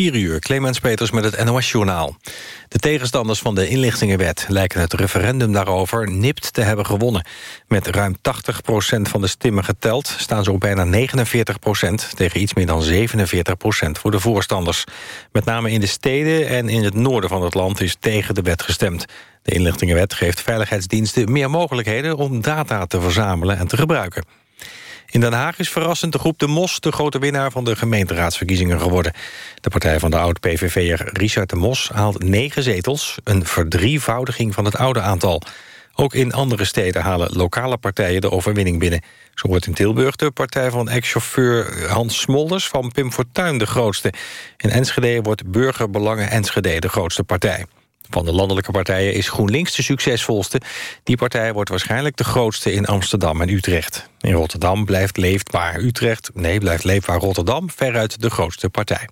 4 uur, Clemens Peters met het NOS-journaal. De tegenstanders van de inlichtingenwet lijken het referendum daarover nipt te hebben gewonnen. Met ruim 80% van de stemmen geteld staan ze op bijna 49% tegen iets meer dan 47% voor de voorstanders. Met name in de steden en in het noorden van het land is tegen de wet gestemd. De inlichtingenwet geeft veiligheidsdiensten meer mogelijkheden om data te verzamelen en te gebruiken. In Den Haag is verrassend de groep De Mos de grote winnaar van de gemeenteraadsverkiezingen geworden. De partij van de oud-PVV'er Richard De Mos haalt negen zetels, een verdrievoudiging van het oude aantal. Ook in andere steden halen lokale partijen de overwinning binnen. Zo wordt in Tilburg de partij van ex-chauffeur Hans Smolders van Pim Fortuyn de grootste. In Enschede wordt Burgerbelangen Enschede de grootste partij. Van de landelijke partijen is GroenLinks de succesvolste. Die partij wordt waarschijnlijk de grootste in Amsterdam en Utrecht. In Rotterdam blijft leefbaar Utrecht, nee, blijft leefbaar Rotterdam veruit de grootste partij.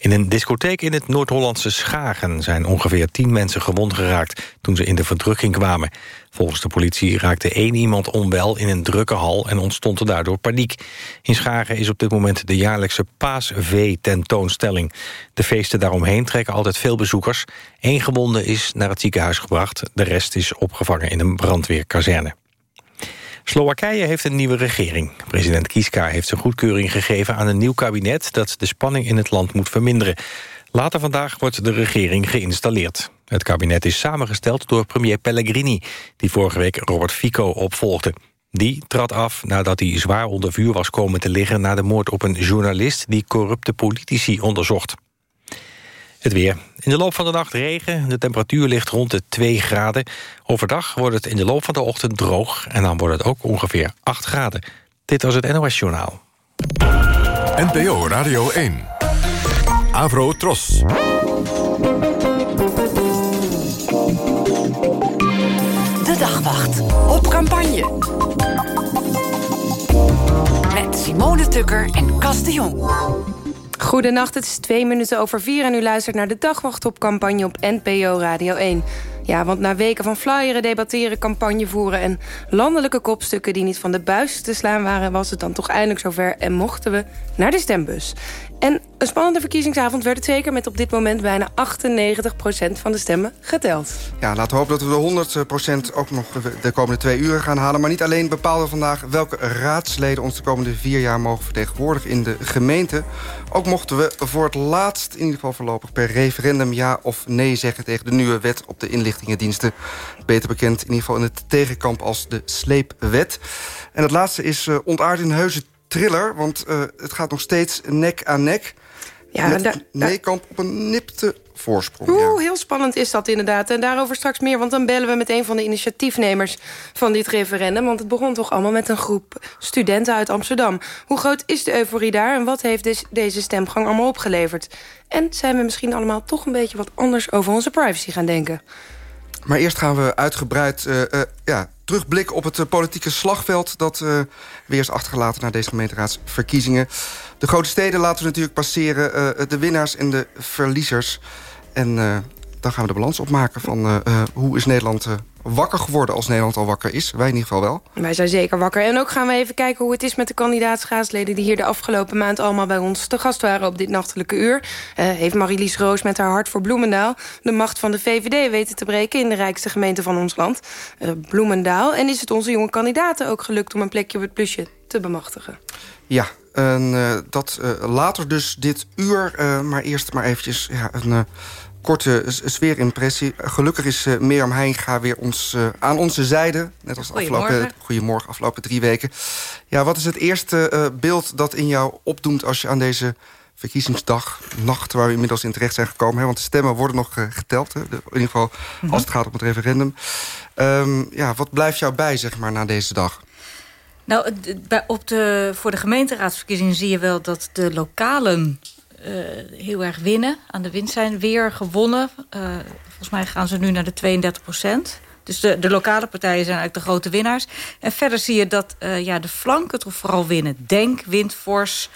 In een discotheek in het Noord-Hollandse Schagen zijn ongeveer tien mensen gewond geraakt toen ze in de verdrukking kwamen. Volgens de politie raakte één iemand onwel in een drukke hal en ontstond er daardoor paniek. In Schagen is op dit moment de jaarlijkse paasvee-tentoonstelling. De feesten daaromheen trekken altijd veel bezoekers. Eén gewonde is naar het ziekenhuis gebracht, de rest is opgevangen in een brandweerkazerne. Slowakije heeft een nieuwe regering. President Kiska heeft zijn goedkeuring gegeven aan een nieuw kabinet... dat de spanning in het land moet verminderen. Later vandaag wordt de regering geïnstalleerd. Het kabinet is samengesteld door premier Pellegrini... die vorige week Robert Fico opvolgde. Die trad af nadat hij zwaar onder vuur was komen te liggen... na de moord op een journalist die corrupte politici onderzocht. Het weer. In de loop van de nacht regen. De temperatuur ligt rond de 2 graden. Overdag wordt het in de loop van de ochtend droog... en dan wordt het ook ongeveer 8 graden. Dit was het NOS Journaal. NPO Radio 1. Avro Tros. De Dagwacht. Op campagne. Met Simone Tukker en Kas de Jong. Goedenacht, het is twee minuten over vier... en u luistert naar de Dagwacht op op NPO Radio 1. Ja, want na weken van flyeren, debatteren, campagne voeren... en landelijke kopstukken die niet van de buis te slaan waren... was het dan toch eindelijk zover en mochten we naar de stembus. En een spannende verkiezingsavond werd het zeker... met op dit moment bijna 98% van de stemmen geteld. Ja, laten we hopen dat we de 100% ook nog de komende twee uur gaan halen. Maar niet alleen bepalen we vandaag welke raadsleden... ons de komende vier jaar mogen vertegenwoordigen in de gemeente. Ook mochten we voor het laatst, in ieder geval voorlopig... per referendum ja of nee zeggen tegen de nieuwe wet op de inlichtingendiensten. Beter bekend in ieder geval in het tegenkamp als de sleepwet. En het laatste is uh, ontaard in heuse thriller, want uh, het gaat nog steeds nek aan nek. Ja, met Neekamp op een nipte voorsprong. Oeh, ja. heel spannend is dat inderdaad. En daarover straks meer, want dan bellen we met een van de initiatiefnemers van dit referendum. Want het begon toch allemaal met een groep studenten uit Amsterdam. Hoe groot is de euforie daar en wat heeft deze stemgang allemaal opgeleverd? En zijn we misschien allemaal toch een beetje wat anders over onze privacy gaan denken? Maar eerst gaan we uitgebreid uh, uh, ja, terugblikken op het uh, politieke slagveld... dat weer is achtergelaten na deze gemeenteraadsverkiezingen. De grote steden laten we natuurlijk passeren. de winnaars en de verliezers. En dan gaan we de balans opmaken van hoe is Nederland wakker geworden als Nederland al wakker is. Wij in ieder geval wel. Wij zijn zeker wakker. En ook gaan we even kijken hoe het is met de kandidaatsraadsleden... die hier de afgelopen maand allemaal bij ons te gast waren op dit nachtelijke uur. Uh, heeft Marilies Roos met haar hart voor Bloemendaal... de macht van de VVD weten te breken in de rijkste gemeente van ons land. Uh, Bloemendaal. En is het onze jonge kandidaten ook gelukt om een plekje op het plusje te bemachtigen? Ja, en, uh, dat later dus dit uur. maar eerst maar eventjes ja, een korte sfeerimpressie. Gelukkig is uh, Mirjam Heinga weer ons, uh, aan onze zijde. Net als afgelopen, goedemorgen, afgelopen drie weken. Ja, wat is het eerste uh, beeld dat in jou opdoemt... als je aan deze verkiezingsdag, nacht... waar we inmiddels in terecht zijn gekomen... Hè, want de stemmen worden nog geteld, hè, in ieder geval mhm. als het gaat om het referendum. Um, ja, wat blijft jou bij, zeg maar, na deze dag? Nou, op de, voor de gemeenteraadsverkiezingen zie je wel dat de lokalen heel erg winnen. Aan de wind zijn weer gewonnen. Uh, volgens mij gaan ze nu naar de 32 procent. Dus de, de lokale partijen zijn eigenlijk de grote winnaars. En verder zie je dat uh, ja, de flanken toch vooral winnen. Denk wint fors,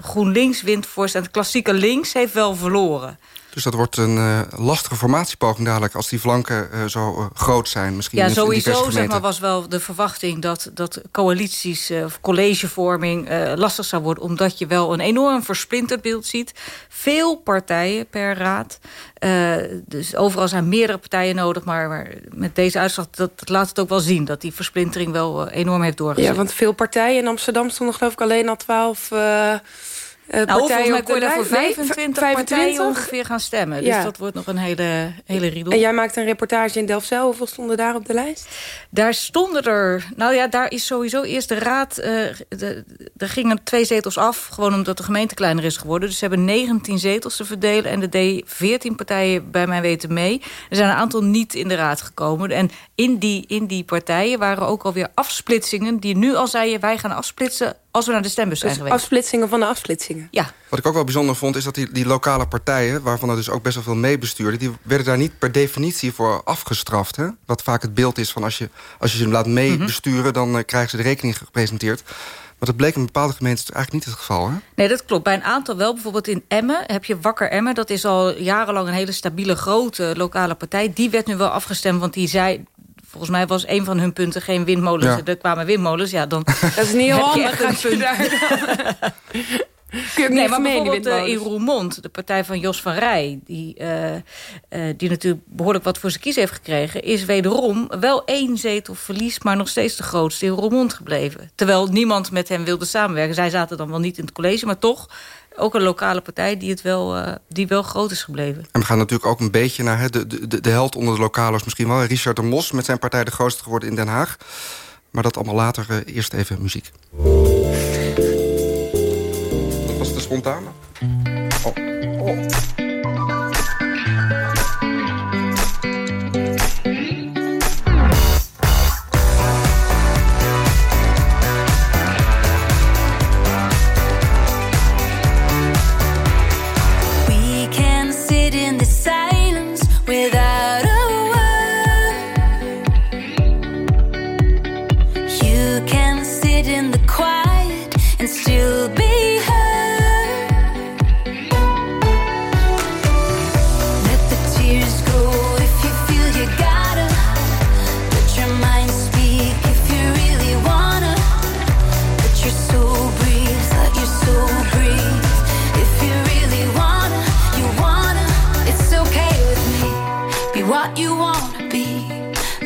GroenLinks wint fors... en het klassieke links heeft wel verloren. Dus dat wordt een uh, lastige formatiepoging dadelijk... als die flanken uh, zo uh, groot zijn. Misschien ja, sowieso zeg maar, was wel de verwachting... dat, dat coalities of collegevorming lastig zou worden... omdat je wel een enorm versplinterd beeld ziet. Veel partijen per raad. dus overal zijn meerdere partijen nodig. Maar, maar met deze uitslag dat, dat, laat het ook wel zien... dat die versplintering wel enorm heeft doorgezet. Ja, want veel partijen in Amsterdam stonden geloof ik alleen al twaalf... Uh, nou, volgens mij kon je daar voor 25, 25 partijen ongeveer gaan stemmen. Dus ja. dat wordt nog een hele, hele riedel. En jij maakt een reportage in Delfzijl. Hoeveel stonden daar op de lijst? Daar stonden er... Nou ja, daar is sowieso eerst de raad... Uh, de, er gingen twee zetels af, gewoon omdat de gemeente kleiner is geworden. Dus ze hebben 19 zetels te verdelen. En er deed 14 partijen bij mij weten mee. Er zijn een aantal niet in de raad gekomen. En in die, in die partijen waren ook alweer afsplitsingen... die nu al zeiden, wij gaan afsplitsen als we naar de stembus zijn dus geweest. afsplitsingen van de afsplitsingen. Ja. Wat ik ook wel bijzonder vond, is dat die, die lokale partijen... waarvan er dus ook best wel veel meebestuurden... die werden daar niet per definitie voor afgestraft. Hè? Wat vaak het beeld is van als je, als je ze laat meebesturen... dan uh, krijgen ze de rekening gepresenteerd. Maar dat bleek in bepaalde gemeenten eigenlijk niet het geval, hè? Nee, dat klopt. Bij een aantal wel. Bijvoorbeeld in Emmen heb je Wakker Emmen. Dat is al jarenlang een hele stabiele, grote lokale partij. Die werd nu wel afgestemd, want die zei volgens mij was een van hun punten geen windmolens. Ja. Er kwamen windmolens, ja, dan Dat is niet handig een punt. Kun nee, maar bijvoorbeeld uh, in Roermond, de partij van Jos van Rij... Die, uh, uh, die natuurlijk behoorlijk wat voor zijn kies heeft gekregen... is wederom wel één zetel verlies... maar nog steeds de grootste in Roermond gebleven. Terwijl niemand met hem wilde samenwerken. Zij zaten dan wel niet in het college, maar toch ook een lokale partij die, het wel, uh, die wel groot is gebleven. En we gaan natuurlijk ook een beetje naar hè, de, de, de held onder de lokalen misschien wel. Richard de Mos met zijn partij de grootste geworden in Den Haag. Maar dat allemaal later. Uh, eerst even muziek. Dat was de spontane. Oh. oh.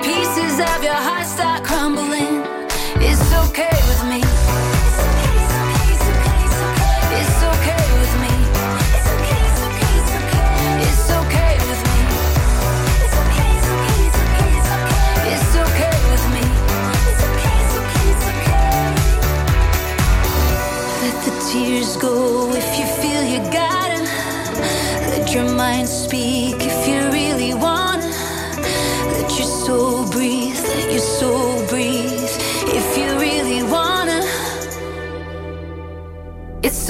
Okay, it's okay, it's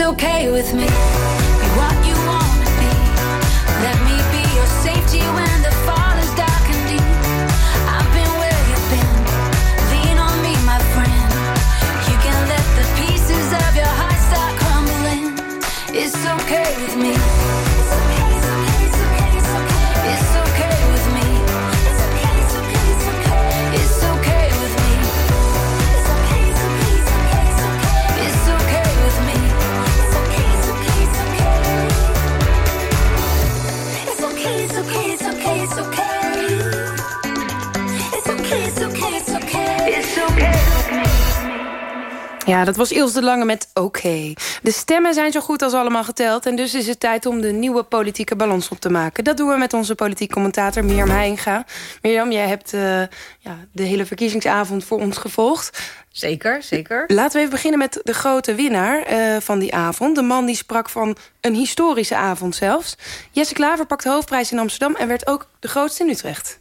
okay, it's okay. Ja, dat was Ilse de Lange met Oké. De stemmen zijn zo goed als allemaal geteld... en dus is het tijd om de nieuwe politieke balans op te maken. Dat doen we met onze politiek commentator Mirjam Heinga. Mirjam, jij hebt uh, ja, de hele verkiezingsavond voor ons gevolgd. Zeker, zeker. Laten we even beginnen met de grote winnaar uh, van die avond. De man die sprak van een historische avond zelfs. Jesse Klaver pakte hoofdprijs in Amsterdam... en werd ook de grootste in Utrecht.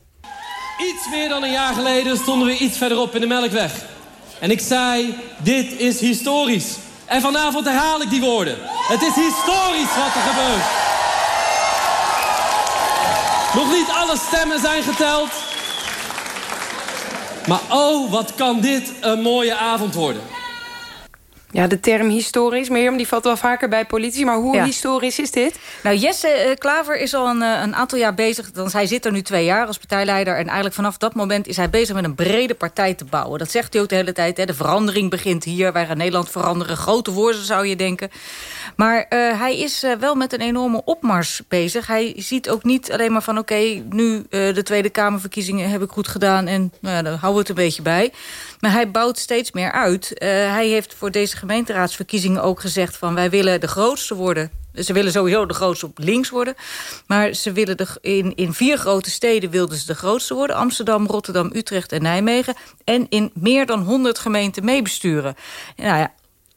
Iets meer dan een jaar geleden stonden we iets verderop in de Melkweg. En ik zei, dit is historisch. En vanavond herhaal ik die woorden. Het is historisch wat er gebeurt. Nog niet alle stemmen zijn geteld. Maar oh, wat kan dit een mooie avond worden. Ja, de term historisch, Mirjam, die valt wel vaker bij politie. Maar hoe historisch is dit? Nou, Jesse uh, Klaver is al een, uh, een, aantal jaar bezig. Dan, hij zit er nu twee jaar als partijleider. En eigenlijk vanaf dat moment is hij bezig met een brede partij te bouwen. Dat zegt hij ook de hele tijd. Hè. De verandering begint hier. Wij gaan Nederland veranderen. Grote woorden zou je denken. Maar uh, hij is wel met een enorme opmars bezig. Hij ziet ook niet alleen maar van... oké, nu de Tweede Kamerverkiezingen heb ik goed gedaan... en nou ja, dan houden we het een beetje bij. Maar hij bouwt steeds meer uit. hij heeft voor deze gemeenteraadsverkiezingen ook gezegd... van wij willen de grootste worden. Ze willen sowieso de grootste op links worden. Maar ze willen de, in, in vier grote steden wilden ze de grootste worden. Amsterdam, Rotterdam, Utrecht en Nijmegen. En in meer dan 100 gemeenten meebesturen. Nou ja,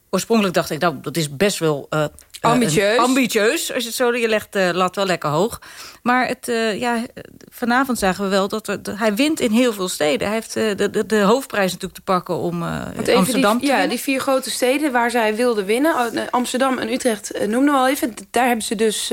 oorspronkelijk dacht ik, nou, dat is best wel uh, ambitieus. Uh, ambitieus, als je het zo je legt de lat wel lekker hoog. Maar het, ja, vanavond zagen we wel dat, er, dat, hij wint in heel veel steden. Hij heeft de, de, de hoofdprijs natuurlijk te pakken om Amsterdam die, te Ja, die vier grote steden waar zij wilden winnen. Amsterdam en Utrecht noemden we al even. Daar hebben ze dus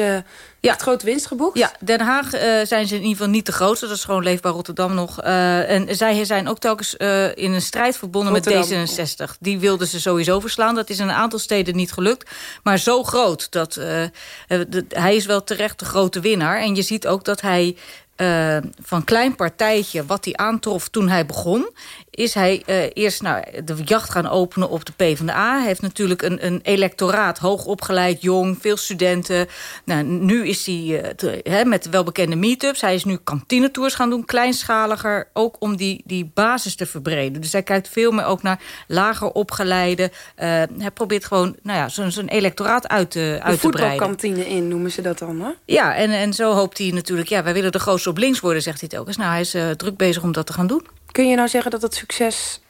ja. Echt grote winst geboekt? Ja, Den Haag uh, zijn ze in ieder geval niet de grootste. Dat is gewoon Leefbaar Rotterdam nog. Uh, en zij zijn ook telkens uh, in een strijd verbonden Rotterdam. met D66. Die wilden ze sowieso verslaan. Dat is in een aantal steden niet gelukt. Maar zo groot. Dat, de, hij is wel terecht de grote winnaar. En je ziet ook dat hij uh, van klein partijtje wat hij aantrof toen hij begon... is hij uh, eerst nou, de jacht gaan openen op de PvdA. Hij heeft natuurlijk een, een electoraat, hoog opgeleid, jong, veel studenten. Nou, nu is hij uh, te, he, met welbekende meetups. Hij is nu kantinetours gaan doen, kleinschaliger... ook om die, die basis te verbreden. Dus hij kijkt veel meer ook naar lager opgeleide. hij probeert gewoon nou ja, zijn, zijn electoraat uit te, uit te breiden. De voetbalkantine in noemen ze dat dan, hè? Ja, en, en zo hoopt hij natuurlijk... ja, wij willen de grootste op links worden, zegt hij het ook eens. Nou, hij is druk bezig om dat te gaan doen. Kun je nou zeggen dat het succes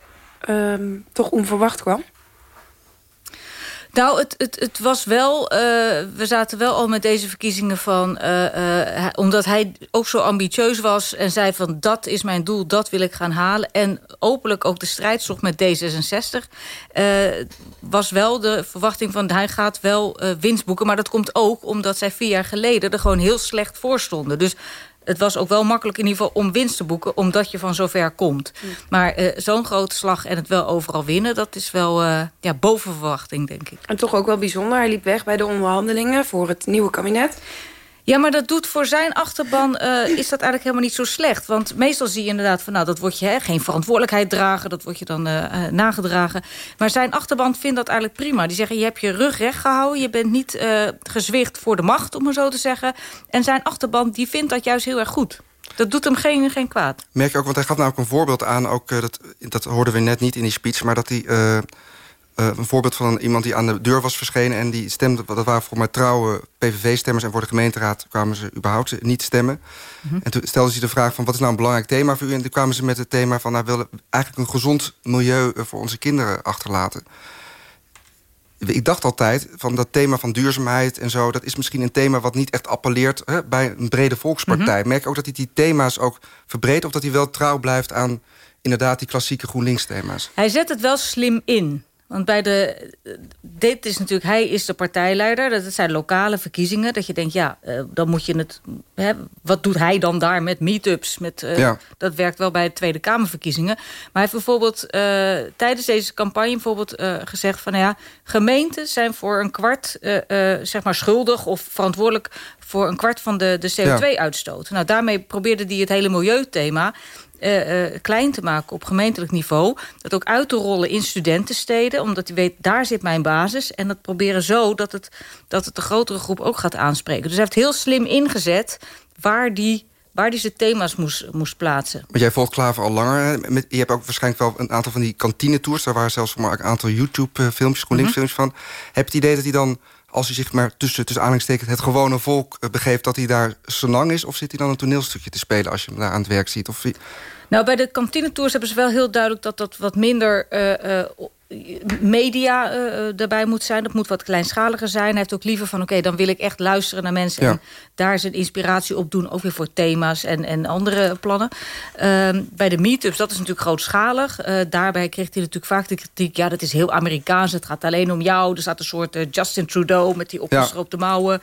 um, toch onverwacht kwam? Nou, het, het, het was wel... Uh, we zaten wel al met deze verkiezingen van... Uh, omdat hij ook zo ambitieus was en zei van... dat is mijn doel, dat wil ik gaan halen. En openlijk ook de strijd zocht met D66. was wel de verwachting van hij gaat wel winst boeken. Maar dat komt ook omdat zij vier jaar geleden... er gewoon heel slecht voor stonden. Dus het was ook wel makkelijk in ieder geval om winst te boeken... omdat je van zover komt. Maar uh, zo'n grote slag en het wel overal winnen... dat is wel uh, ja, boven verwachting, denk ik. En toch ook wel bijzonder. Hij liep weg bij de onderhandelingen voor het nieuwe kabinet. Ja, maar dat doet voor zijn achterban uh, is dat eigenlijk helemaal niet zo slecht. Want meestal zie je inderdaad van, nou, dat wordt je hè, geen verantwoordelijkheid dragen. Dat wordt je dan uh, uh, nagedragen. Maar zijn achterban vindt dat eigenlijk prima. Die zeggen, je hebt je rug recht gehouden. Je bent niet gezwicht voor de macht, om maar zo te zeggen. En zijn achterban, die vindt dat juist heel erg goed. Dat doet hem geen, geen kwaad. Merk je ook, want hij gaf namelijk een voorbeeld aan... Ook, dat, dat hoorden we net niet in die speech... maar dat hij uh, een voorbeeld van iemand die aan de deur was verschenen... en die stemde, dat waren voor mij trouwe PVV-stemmers... en voor de gemeenteraad kwamen ze überhaupt niet stemmen. Mm -hmm. En toen stelden ze de vraag van wat is nou een belangrijk thema voor u... en toen kwamen ze met het thema van... nou, we willen eigenlijk een gezond milieu eh, voor onze kinderen achterlaten. Ik dacht altijd van dat thema van duurzaamheid en zo... dat is misschien een thema wat niet echt appelleert hè, bij een brede volkspartij. Mm Merk ook dat hij die thema's ook verbreedt... of dat hij wel trouw blijft aan inderdaad die klassieke GroenLinks-thema's? Hij zet het wel slim in. Want bij de, dit is natuurlijk, hij is de partijleider. Dat zijn lokale verkiezingen. Dat je denkt, ja, uh, dan moet je het... Hè, wat doet hij dan daar met meetups? Met, uh, ja. Dat werkt wel bij de Tweede Kamerverkiezingen. Maar hij heeft bijvoorbeeld uh, tijdens deze campagne bijvoorbeeld gezegd... van nou ja, gemeenten zijn voor een kwart zeg maar schuldig... of verantwoordelijk voor een kwart van de, de CO2-uitstoot. Ja. Nou, daarmee probeerde hij het hele milieuthema uh, uh, klein te maken op gemeentelijk niveau. Dat ook uit te rollen in studentensteden. Omdat hij weet, daar zit mijn basis. En dat proberen zo dat het, dat het de grotere groep ook gaat aanspreken. Dus hij heeft heel slim ingezet waar die waar hij zijn thema's moest, moest plaatsen. Maar jij volgt Klaver al langer. Met, je hebt ook waarschijnlijk wel een aantal van die kantinetours. Daar waren zelfs maar een aantal YouTube-filmpjes, GroenLinks-filmpjes van. Heb je het idee dat hij dan als hij zich maar tussen, tussen aanhalingstekens het gewone volk eh, begeeft... dat hij daar zo lang is? Of zit hij dan een toneelstukje te spelen als je hem daar aan het werk ziet? Of... Nou, bij de kantinetours hebben ze wel heel duidelijk... dat dat wat minder uh, media uh, erbij moet zijn. Dat moet wat kleinschaliger zijn. Hij heeft ook liever van, oké, dan wil ik echt luisteren naar mensen... en daar zijn inspiratie op doen, ook weer voor thema's en, en andere plannen. Uh, bij de meetups, dat is natuurlijk grootschalig. Uh, daarbij kreeg hij natuurlijk vaak de kritiek... ja, dat is heel Amerikaans, het gaat alleen om jou. Er staat een soort Justin Trudeau met die opgestroopte ja. mouwen...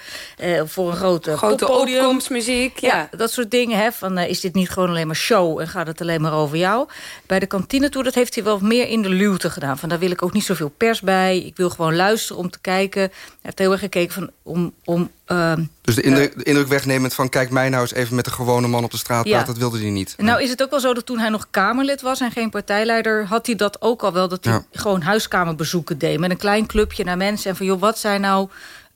voor een grote, grote opkomstmuziek. Ja. ja. dat soort dingen. Hè, van, is dit niet gewoon alleen maar show en gaat het alleen maar over jou? Bij de kantine toe, dat heeft hij wel meer in de luwte gedaan. Van, daar wil ik ook niet zoveel pers bij. Ik wil gewoon luisteren om te kijken. Hij heeft heel erg gekeken van, om... om uh, dus de indruk, de indruk wegnemen van... kijk mij nou eens even met een gewone man op de straat praten... dat wilde hij niet. Nou is het ook wel zo dat toen hij nog Kamerlid was... en geen partijleider, had hij dat ook al wel... dat hij gewoon huiskamerbezoeken deed... met een klein clubje naar mensen. En van, joh, wat zijn nou...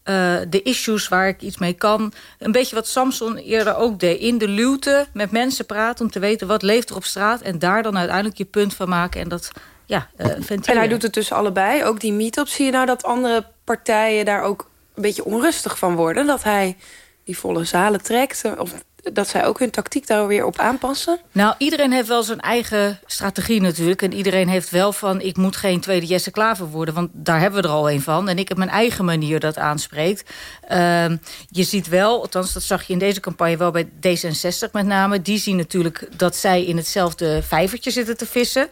Uh, de issues waar ik iets mee kan. Een beetje wat Samson eerder ook deed. In de luwte met mensen praten om te weten wat leeft er op straat... en daar dan uiteindelijk je punt van maken. En dat ja, uh, En hij doet het dus allebei. Ook die meet-up. Zie je nou dat andere partijen daar ook een beetje onrustig van worden? Dat hij die volle zalen trekt? Of dat zij ook hun tactiek daar weer op aanpassen? Nou, iedereen heeft wel zijn eigen strategie natuurlijk. En iedereen heeft wel van, ik moet geen tweede Jesse Klaver worden. Want daar hebben we er al een van. En ik heb mijn eigen manier dat aanspreekt. Uh, je ziet wel, althans dat zag je in deze campagne wel bij D66 met name. Die zien natuurlijk dat zij in hetzelfde vijvertje zitten te vissen.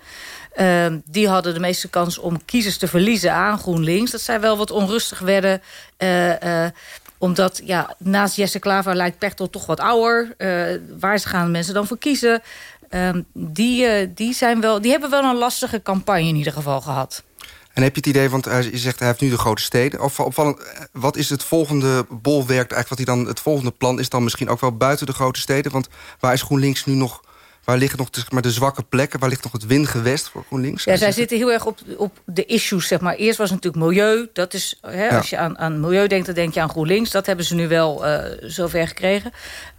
Uh, die hadden de meeste kans om kiezers te verliezen aan GroenLinks. Dat zij wel wat onrustig werden. Uh, uh, omdat ja, naast Jesse Klaver lijkt Pechtel toch wat ouder. waar gaan mensen dan voor kiezen? Ehm, die, die, zijn wel, die hebben wel een lastige campagne in ieder geval gehad. En heb je het idee, want je zegt hij heeft nu de grote steden. Of, opvallend, wat is het volgende bolwerk, eigenlijk wat hij dan, het volgende plan is dan misschien ook wel buiten de grote steden? Want waar is GroenLinks nu nog Waar liggen nog zeg maar, de zwakke plekken? Waar ligt nog het wingewest voor GroenLinks? Ja, zij zitten heel erg op, op de issues. Zeg maar. Eerst was het natuurlijk milieu. Dat is, hè, Als je aan, aan milieu denkt, dan denk je aan GroenLinks. Dat hebben ze nu wel uh, zover gekregen.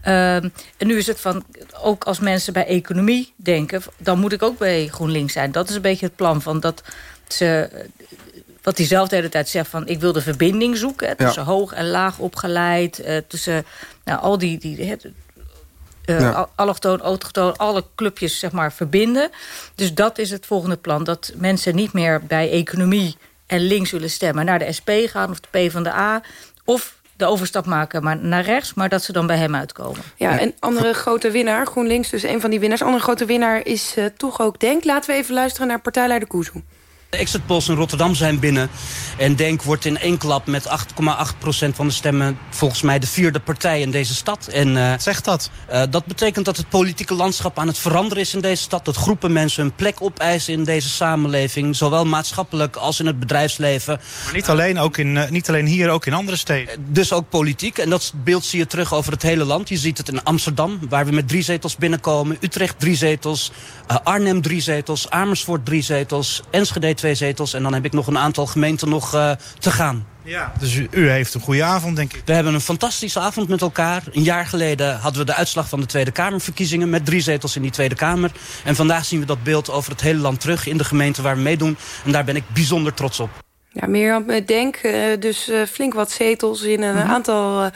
Uh, en nu is het van, ook als mensen bij economie denken... dan moet ik ook bij GroenLinks zijn. Dat is een beetje het plan van dat ze wat hij zelf de hele tijd zegt van... ik wil de verbinding zoeken tussen hoog en laag opgeleid... Uh, tussen nou, al die, die, uh, ja. allochtoon, autochtoon, alle clubjes zeg maar, verbinden. Dus dat is het volgende plan. Dat mensen niet meer bij economie en links willen stemmen... naar de SP gaan of de P van de A... of de overstap maken maar naar rechts... maar dat ze dan bij hem uitkomen. Ja, en andere grote winnaar, GroenLinks, dus een van die winnaars... andere grote winnaar is uh, toch ook Denk. Laten we even luisteren naar partijleider Kuzu. De exit polls in Rotterdam zijn binnen. En Denk wordt in één klap met 8,8% van de stemmen... volgens mij de vierde partij in deze stad. En, uh, Zegt dat? Uh, dat betekent dat het politieke landschap aan het veranderen is in deze stad. Dat groepen mensen een plek opeisen in deze samenleving. Zowel maatschappelijk als in het bedrijfsleven. Maar niet alleen, ook in, uh, niet alleen hier, ook in andere steden. Dus ook politiek. En dat beeld zie je terug over het hele land. Je ziet het in Amsterdam, waar we met drie zetels binnenkomen. Utrecht drie zetels. Arnhem drie zetels. Amersfoort drie zetels. Enschede twee zetels. En dan heb ik nog een aantal gemeenten nog uh, te gaan. Ja, dus u, u, heeft een goede avond, denk ik. We hebben een fantastische avond met elkaar. Een jaar geleden hadden we de uitslag van de Tweede Kamerverkiezingen... met drie zetels in die Tweede Kamer. En vandaag zien we dat beeld over het hele land terug... in de gemeente waar we meedoen. En daar ben ik bijzonder trots op. Ja, Mirjam, denk uh, dus uh, flink wat zetels in een mm -hmm. aantal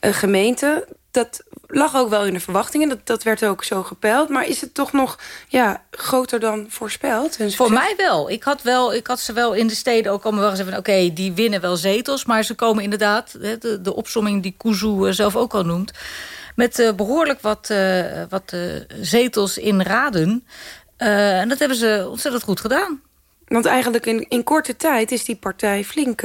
gemeenten. Dat lag ook wel in de verwachtingen. Dat, dat werd ook zo gepeld. Maar is het toch nog ja, groter dan voorspeld? Voor mij wel. Ik had, wel. ik had ze wel in de steden ook allemaal wel gezegd... oké, okay, die winnen wel zetels. Maar ze komen inderdaad, de, de opsomming die Kuzu zelf ook al noemt... met uh, behoorlijk wat, uh, wat zetels in raden. en dat hebben ze ontzettend goed gedaan. Want eigenlijk in, in korte tijd is die partij flink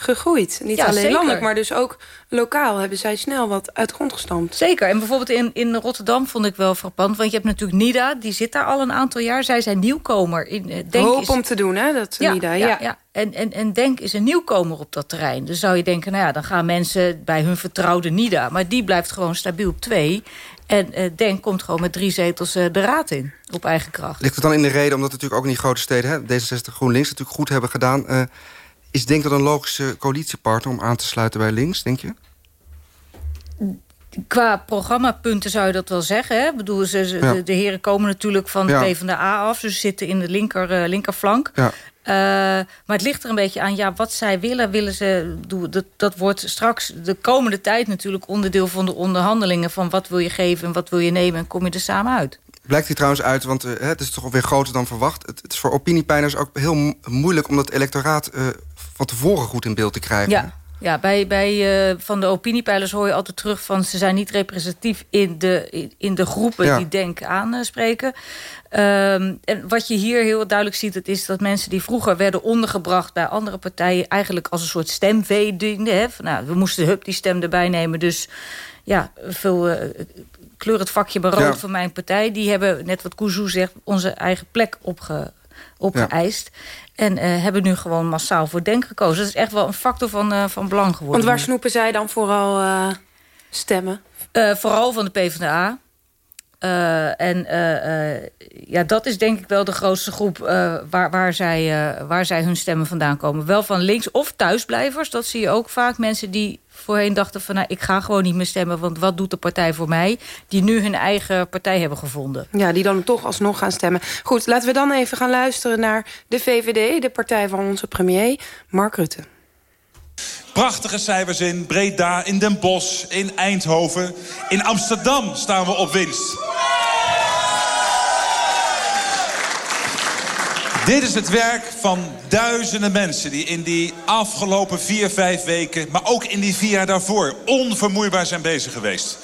gegroeid. Niet ja, alleen zeker. landelijk, maar dus ook lokaal hebben zij snel wat uit de grond gestampt. Zeker. En bijvoorbeeld in, in Rotterdam vond ik wel frappant. Want je hebt natuurlijk Nida, die zit daar al een aantal jaar. Zij zijn nieuwkomer. In, uh, Denk Hoop is... om te doen, hè, dat ja, Nida. Ja, ja. ja. En, en, en Denk is een nieuwkomer op dat terrein. Dus zou je denken, nou ja, dan gaan mensen bij hun vertrouwde Nida. Maar die blijft gewoon stabiel op twee. En uh, Denk komt gewoon met drie zetels uh, de raad in, op eigen kracht. Ligt het dan in de reden, omdat natuurlijk ook in die grote steden... Hè, D66 GroenLinks natuurlijk goed hebben gedaan... Uh, is Denk dat een logische coalitiepartner om aan te sluiten bij links, denk je? Qua programmapunten zou je dat wel zeggen. Hè? bedoel, ze, de, de, heren komen natuurlijk van de PvdA af. Dus ze zitten in de linker, uh, linkerflank. Ja. Uh, maar het ligt er een beetje aan, ja, wat zij willen, willen ze doen. Dat, dat wordt straks de komende tijd natuurlijk onderdeel van de onderhandelingen... van wat wil je geven en wat wil je nemen en kom je er samen uit. Blijkt hier trouwens uit, want uh, het is toch alweer groter dan verwacht. Het, het is voor opiniepeilers ook heel moeilijk om dat electoraat uh, van tevoren goed in beeld te krijgen. Ja. Ja, bij, bij uh, van de opiniepeilers hoor je altijd terug van... ze zijn niet representatief in de, in de groepen ja. die denken aanspreken. Um, en wat je hier heel duidelijk ziet... Het is dat mensen die vroeger werden ondergebracht bij andere partijen... eigenlijk als een soort stemvee dienden. Hè? Van, nou, we moesten hup die stem erbij nemen. Dus ja, veel... Uh, kleur het vakje maar rood ja. van mijn partij. Die hebben, net wat Kouzou zegt, onze eigen plek opge, opgeëist. Ja. En uh, hebben nu gewoon massaal voor Denk gekozen. Dat is echt wel een factor van, uh, van belang geworden. Want waar snoepen zij dan vooral uh, stemmen? vooral van de PvdA. Uh, en uh, uh, ja, dat is denk ik wel de grootste groep waar, waar, zij, waar zij hun stemmen vandaan komen. Wel van links of thuisblijvers. Dat zie je ook vaak. Mensen die voorheen dachten van... nou, ik ga gewoon niet meer stemmen, want wat doet de partij voor mij? Die nu hun eigen partij hebben gevonden. Ja, die dan toch alsnog gaan stemmen. Goed, laten we dan even gaan luisteren naar de VVD... de partij van onze premier, Mark Rutte. Prachtige cijfers in Breda, in Den Bosch, in Eindhoven. In Amsterdam staan we op winst. Dit is het werk van duizenden mensen die in die afgelopen vier, vijf weken... maar ook in die vier jaar daarvoor onvermoeibaar zijn bezig geweest.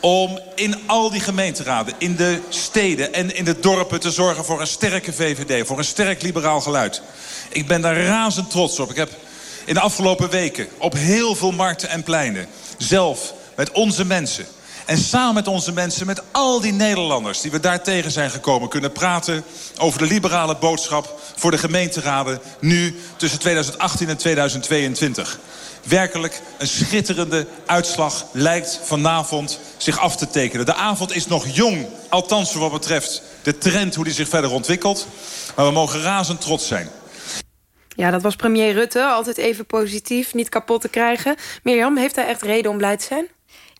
Om in al die gemeenteraden, in de steden en in de dorpen te zorgen voor een sterke VVD. Voor een sterk liberaal geluid. Ik ben daar razend trots op. Ik heb in de afgelopen weken op heel veel markten en pleinen... zelf met onze mensen en samen met onze mensen, met al die Nederlanders die we daar tegen zijn gekomen... kunnen praten over de liberale boodschap voor de gemeenteraden... nu tussen 2018 en 2022. Werkelijk een schitterende uitslag lijkt vanavond zich af te tekenen. De avond is nog jong, althans voor wat betreft de trend hoe die zich verder ontwikkelt. Maar we mogen razend trots zijn. Ja, dat was premier Rutte. Altijd even positief, niet kapot te krijgen. Mirjam, heeft hij echt reden om blij te zijn?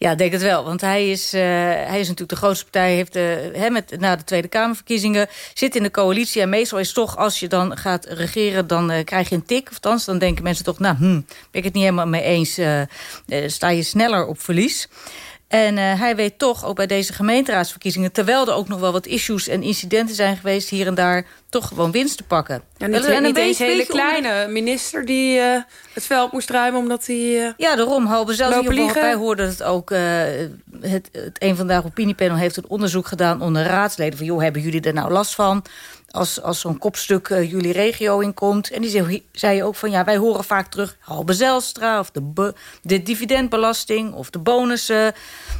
Ja, denk het wel. Want hij is, uh, hij is natuurlijk de grootste partij. Heeft hè, met, na de Tweede Kamerverkiezingen zit in de coalitie. En meestal is toch, als je dan gaat regeren... dan uh, krijg je een tik. Of dan denken mensen toch... nou, hm, ben ik het niet helemaal mee eens. Uh, sta je sneller op verlies. En uh, hij weet toch, ook bij deze gemeenteraadsverkiezingen... terwijl er ook nog wel wat issues en incidenten zijn geweest... hier en daar toch gewoon winst te pakken. Ja, niet, en niet eens hele kleine minister die uh, het veld moest ruimen... omdat hij uh, Ja, daarom. Halbe zelfs wij hoorden het ook... het, het Een Vandaag Opiniepanel heeft een onderzoek gedaan onder raadsleden... van joh, hebben jullie er nou last van? Als, als zo'n kopstuk uh, jullie regio inkomt. En die zei, zei ook van ja, wij horen vaak terug Halbe Zelstra of de, de dividendbelasting of de bonussen.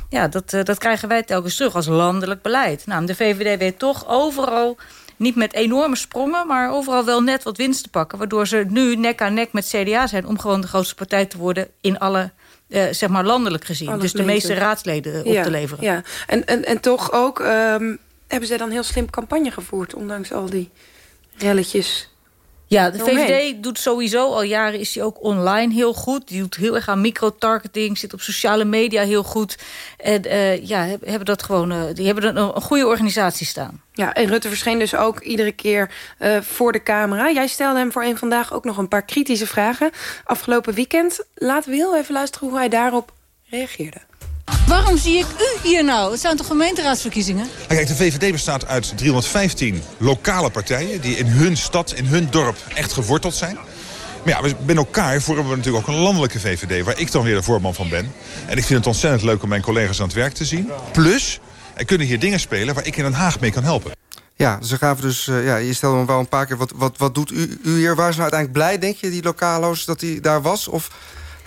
Ja, dat, uh, dat krijgen wij telkens terug als landelijk beleid. Nou, de VVD weet toch overal niet met enorme sprongen, maar overal wel net wat winst te pakken. Waardoor ze nu nek aan nek met CDA zijn om gewoon de grootste partij te worden in alle uh, zeg maar landelijk gezien. Alle dus de meeste raadsleden op ja, te leveren. Ja, en, en, en toch ook um, hebben zij dan heel slim campagne gevoerd... ondanks al die relletjes ja, de VVD doet sowieso al jaren is die ook online heel goed. Die doet heel erg aan microtargeting, zit op sociale media heel goed. En uh, ja, hebben dat gewoon, uh, die hebben een, een, goede organisatie staan. Ja, en Rutte verscheen dus ook iedere keer uh, voor de camera. Jij stelde hem voor een vandaag ook nog een paar kritische vragen. Afgelopen weekend. Laten we heel even luisteren hoe hij daarop reageerde. Waarom zie ik u hier nou? Het zijn toch gemeenteraadsverkiezingen? Kijk, de VVD bestaat uit 315 lokale partijen... die in hun stad, in hun dorp echt geworteld zijn. Maar ja, met elkaar vormen we natuurlijk ook een landelijke VVD... waar ik dan weer de voorman van ben. En ik vind het ontzettend leuk om mijn collega's aan het werk te zien. Plus, er kunnen hier dingen spelen waar ik in Den Haag mee kan helpen. Ja, ze gaven dus, uh, ja, je stelde me wel een paar keer... wat, wat, wat doet u, u hier? Waar ze nou uiteindelijk blij, denk je, die lokalo's, dat hij daar was? Of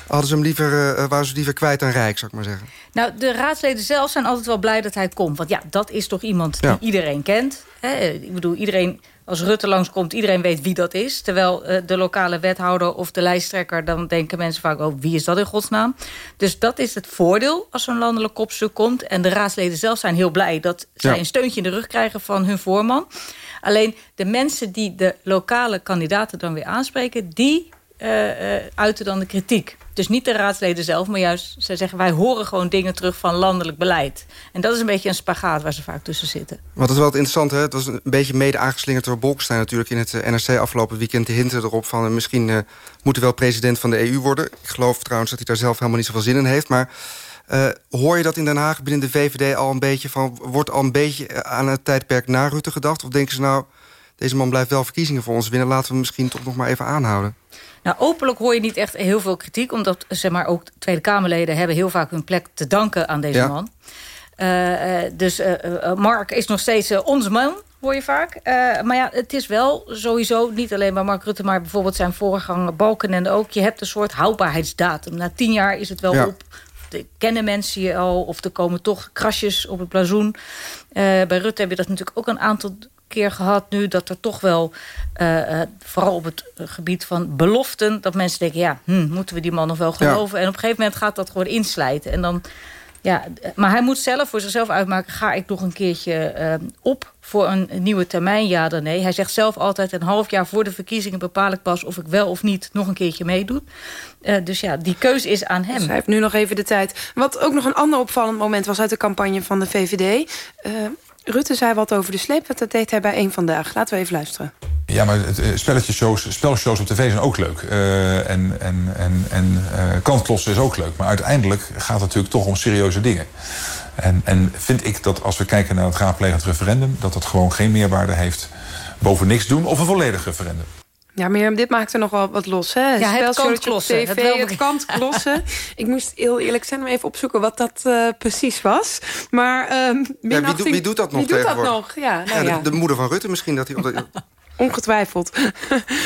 hadden ze hem liever, uh, waren ze liever kwijt dan rijk, zou ik maar zeggen. Nou, de raadsleden zelf zijn altijd wel blij dat hij komt. Want ja, dat is toch iemand die iedereen kent. Hè? Ik bedoel, iedereen, als Rutte langskomt, iedereen weet wie dat is. Terwijl uh, de lokale wethouder of de lijsttrekker... dan denken mensen vaak, oh, wie is dat in godsnaam? Dus dat is het voordeel als zo'n landelijk kopstuk komt. En de raadsleden zelf zijn heel blij... dat zij ja. een steuntje in de rug krijgen van hun voorman. Alleen de mensen die de lokale kandidaten dan weer aanspreken... die uh, uiten dan de kritiek. Dus niet de raadsleden zelf, maar juist zij zeggen... wij horen gewoon dingen terug van landelijk beleid. En dat is een beetje een spagaat waar ze vaak tussen zitten. Dat is wel interessant, hè? Het was een beetje mede aangeslingerd door Bolkestein natuurlijk... in het eh, NRC afgelopen weekend de hinten erop van... Uh, misschien uh, moet hij wel president van de EU worden. Ik geloof trouwens dat hij daar zelf helemaal niet zoveel zin in heeft. Maar hoor je dat in Den Haag binnen de VVD al een beetje van... wordt al een beetje aan het tijdperk na Rutte gedacht? Of denken ze nou, deze man blijft wel verkiezingen voor ons winnen... laten we hem misschien toch nog maar even aanhouden? Nou, openlijk hoor je niet echt heel veel kritiek... omdat zeg maar, ook Tweede Kamerleden hebben heel vaak hun plek te danken aan deze ja. man. Uh, dus uh, Mark is nog steeds onze man, hoor je vaak. maar ja, het is wel sowieso, niet alleen bij Mark Rutte... maar bijvoorbeeld zijn voorganger Balken ook... je hebt een soort houdbaarheidsdatum. Na tien jaar is het wel ja. op de, kennen mensen je al... of er komen toch krasjes op het blazoen. Bij Rutte heb je dat natuurlijk ook een aantal keer gehad nu... dat er toch wel, uh, uh, vooral op het gebied van beloften... dat mensen denken, ja, hm, moeten we die man nog wel geloven? Ja. En op een gegeven moment gaat dat gewoon inslijten. En dan, ja, maar hij moet zelf voor zichzelf uitmaken... ga ik nog een keertje uh, op voor een nieuwe termijn, ja dan nee. Hij zegt zelf altijd een half jaar voor de verkiezingen bepaal ik pas... of ik wel of niet nog een keertje meedoe. Uh, dus ja, die keus is aan hem. Dus hij heeft nu nog even de tijd. Wat ook nog een ander opvallend moment was uit de campagne van de VVD... Uh, Rutte zei wat over de sleep, dat deed hij bij één vandaag. Laten we even luisteren. Ja, maar spelletjeshows, spelshows op tv zijn ook leuk. Uh, en en, en, en uh, kantklossen is ook leuk. Maar uiteindelijk gaat het natuurlijk toch om serieuze dingen. En, en vind ik dat als we kijken naar het raadplegend referendum... dat dat gewoon geen meerwaarde heeft boven niks doen of een volledig referendum. Ja, Mirjam, dit maakt er nog wel wat los, hè? Ja, het kantklossen. TV, het, het kantklossen. ik moest heel eerlijk zijn om even opzoeken wat dat uh, precies was. Maar um, ja, wie, do, wie, doet dat nog wie doet dat nog? Ja, nou ja, ja. De, de, moeder van Rutte misschien. Dat hij, Ongetwijfeld.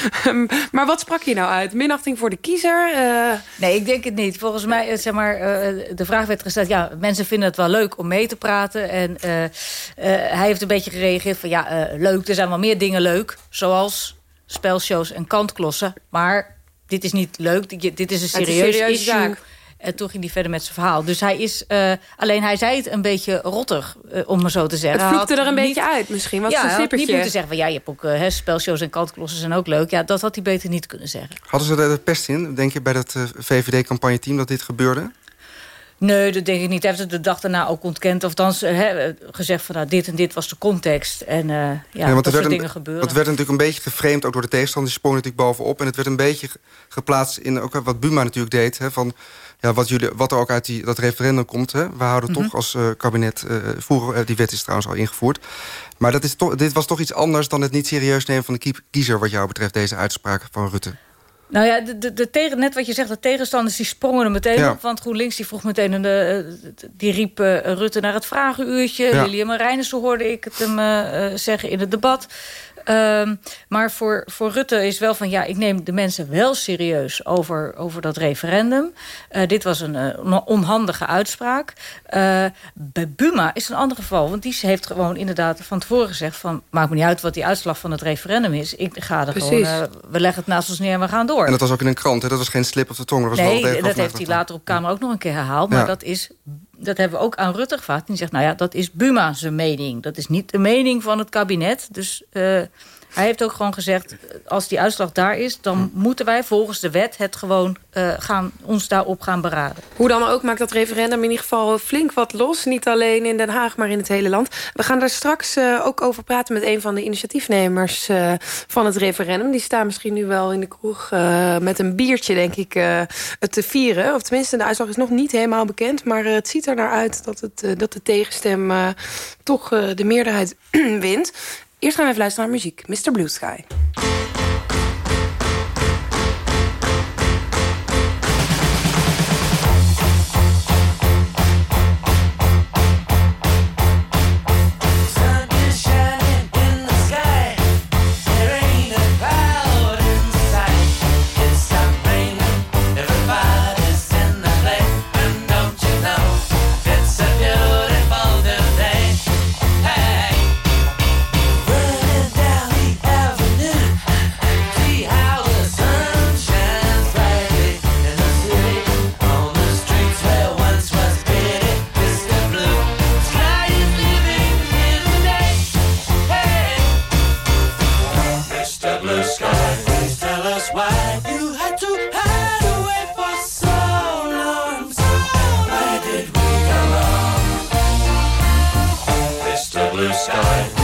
maar wat sprak je nou uit? Minachting voor de kiezer? Uh... Nee, ik denk het niet. Volgens mij, zeg maar, uh, de vraag werd gesteld... ja, mensen vinden het wel leuk om mee te praten. En uh, hij heeft een beetje gereageerd van... ja, leuk, er zijn wel meer dingen leuk. Zoals spelshows en kantklossen. Maar dit is niet leuk, dit is een serieus een issue. Zaak. En toen ging hij verder met zijn verhaal. Dus hij is... Uh, alleen hij zei het een beetje rottig, uh, om maar zo te zeggen. Het vloekte er een niet, beetje uit misschien. Wat ja, een hij had niet slippertje. moeten zeggen van... ja, je hebt ook uh, spelshows en kantklossen zijn ook leuk. Ja, dat had hij beter niet kunnen zeggen. Hadden ze er de pest in, denk je, bij dat VVD-campagneteam dat dit gebeurde? Nee, dat denk ik niet. Hij heeft het de dag daarna ook ontkend. Of dan gezegd van nou, dit en dit was de context. En uh, ja, ja want dat soort dingen gebeuren. Het werd natuurlijk een beetje geframed, ook door de tegenstanders. Die sprong natuurlijk bovenop. En het werd een beetje geplaatst in ook wat Buma natuurlijk deed. Hè, van, ja, wat, jullie, wat er ook uit die, dat referendum komt. Hè, we houden mm -hmm. toch als uh, kabinet... Uh, voeren, die wet is trouwens al ingevoerd. Maar dat is toch, dit was toch iets anders dan het niet serieus nemen van de kiezer... wat jou betreft deze uitspraak van Rutte. Nou ja, de, de, de tegen, net wat je zegt, de tegenstanders die sprongen er meteen ja. op. Want GroenLinks die vroeg meteen, de, die riep uh, Rutte naar het vragenuurtje. Ja. Lilian Marijnissen hoorde ik het hem uh, zeggen in het debat. Um, maar voor, voor Rutte is wel van... ja, ik neem de mensen wel serieus over, over dat referendum. Uh, dit was een uh, onhandige uitspraak. Uh, bij Buma is een ander geval. Want die heeft gewoon inderdaad van tevoren gezegd... van maakt me niet uit wat die uitslag van het referendum is. Ik ga er Precies. gewoon... we leggen het naast ons neer en we gaan door. En dat was ook in een krant, hè? Dat was geen slip op de tong. Dat was nee, wel dat heeft hij later op Kamer ook nog een keer herhaald. Maar ja. dat is dat hebben we ook aan Rutte gevraagd. Die zegt, nou ja, dat is Buma zijn mening. Dat is niet de mening van het kabinet. Dus uh, hij heeft ook gewoon gezegd... als die uitslag daar is, dan moeten wij volgens de wet... het gewoon uh, gaan, ons daarop gaan beraden. Hoe dan ook maakt dat referendum in ieder geval flink wat los. Niet alleen in Den Haag, maar in het hele land. We gaan daar straks uh, ook over praten met een van de initiatiefnemers... Uh, van het referendum. Die staan misschien nu wel in de kroeg met een biertje, denk ik, het te vieren. Of tenminste, de uitslag is nog niet helemaal bekend. Maar het ziet er naar uit dat, het, dat de tegenstem toch de meerderheid wint. Eerst gaan we even luisteren naar muziek. Mr. Blue Sky. Sky.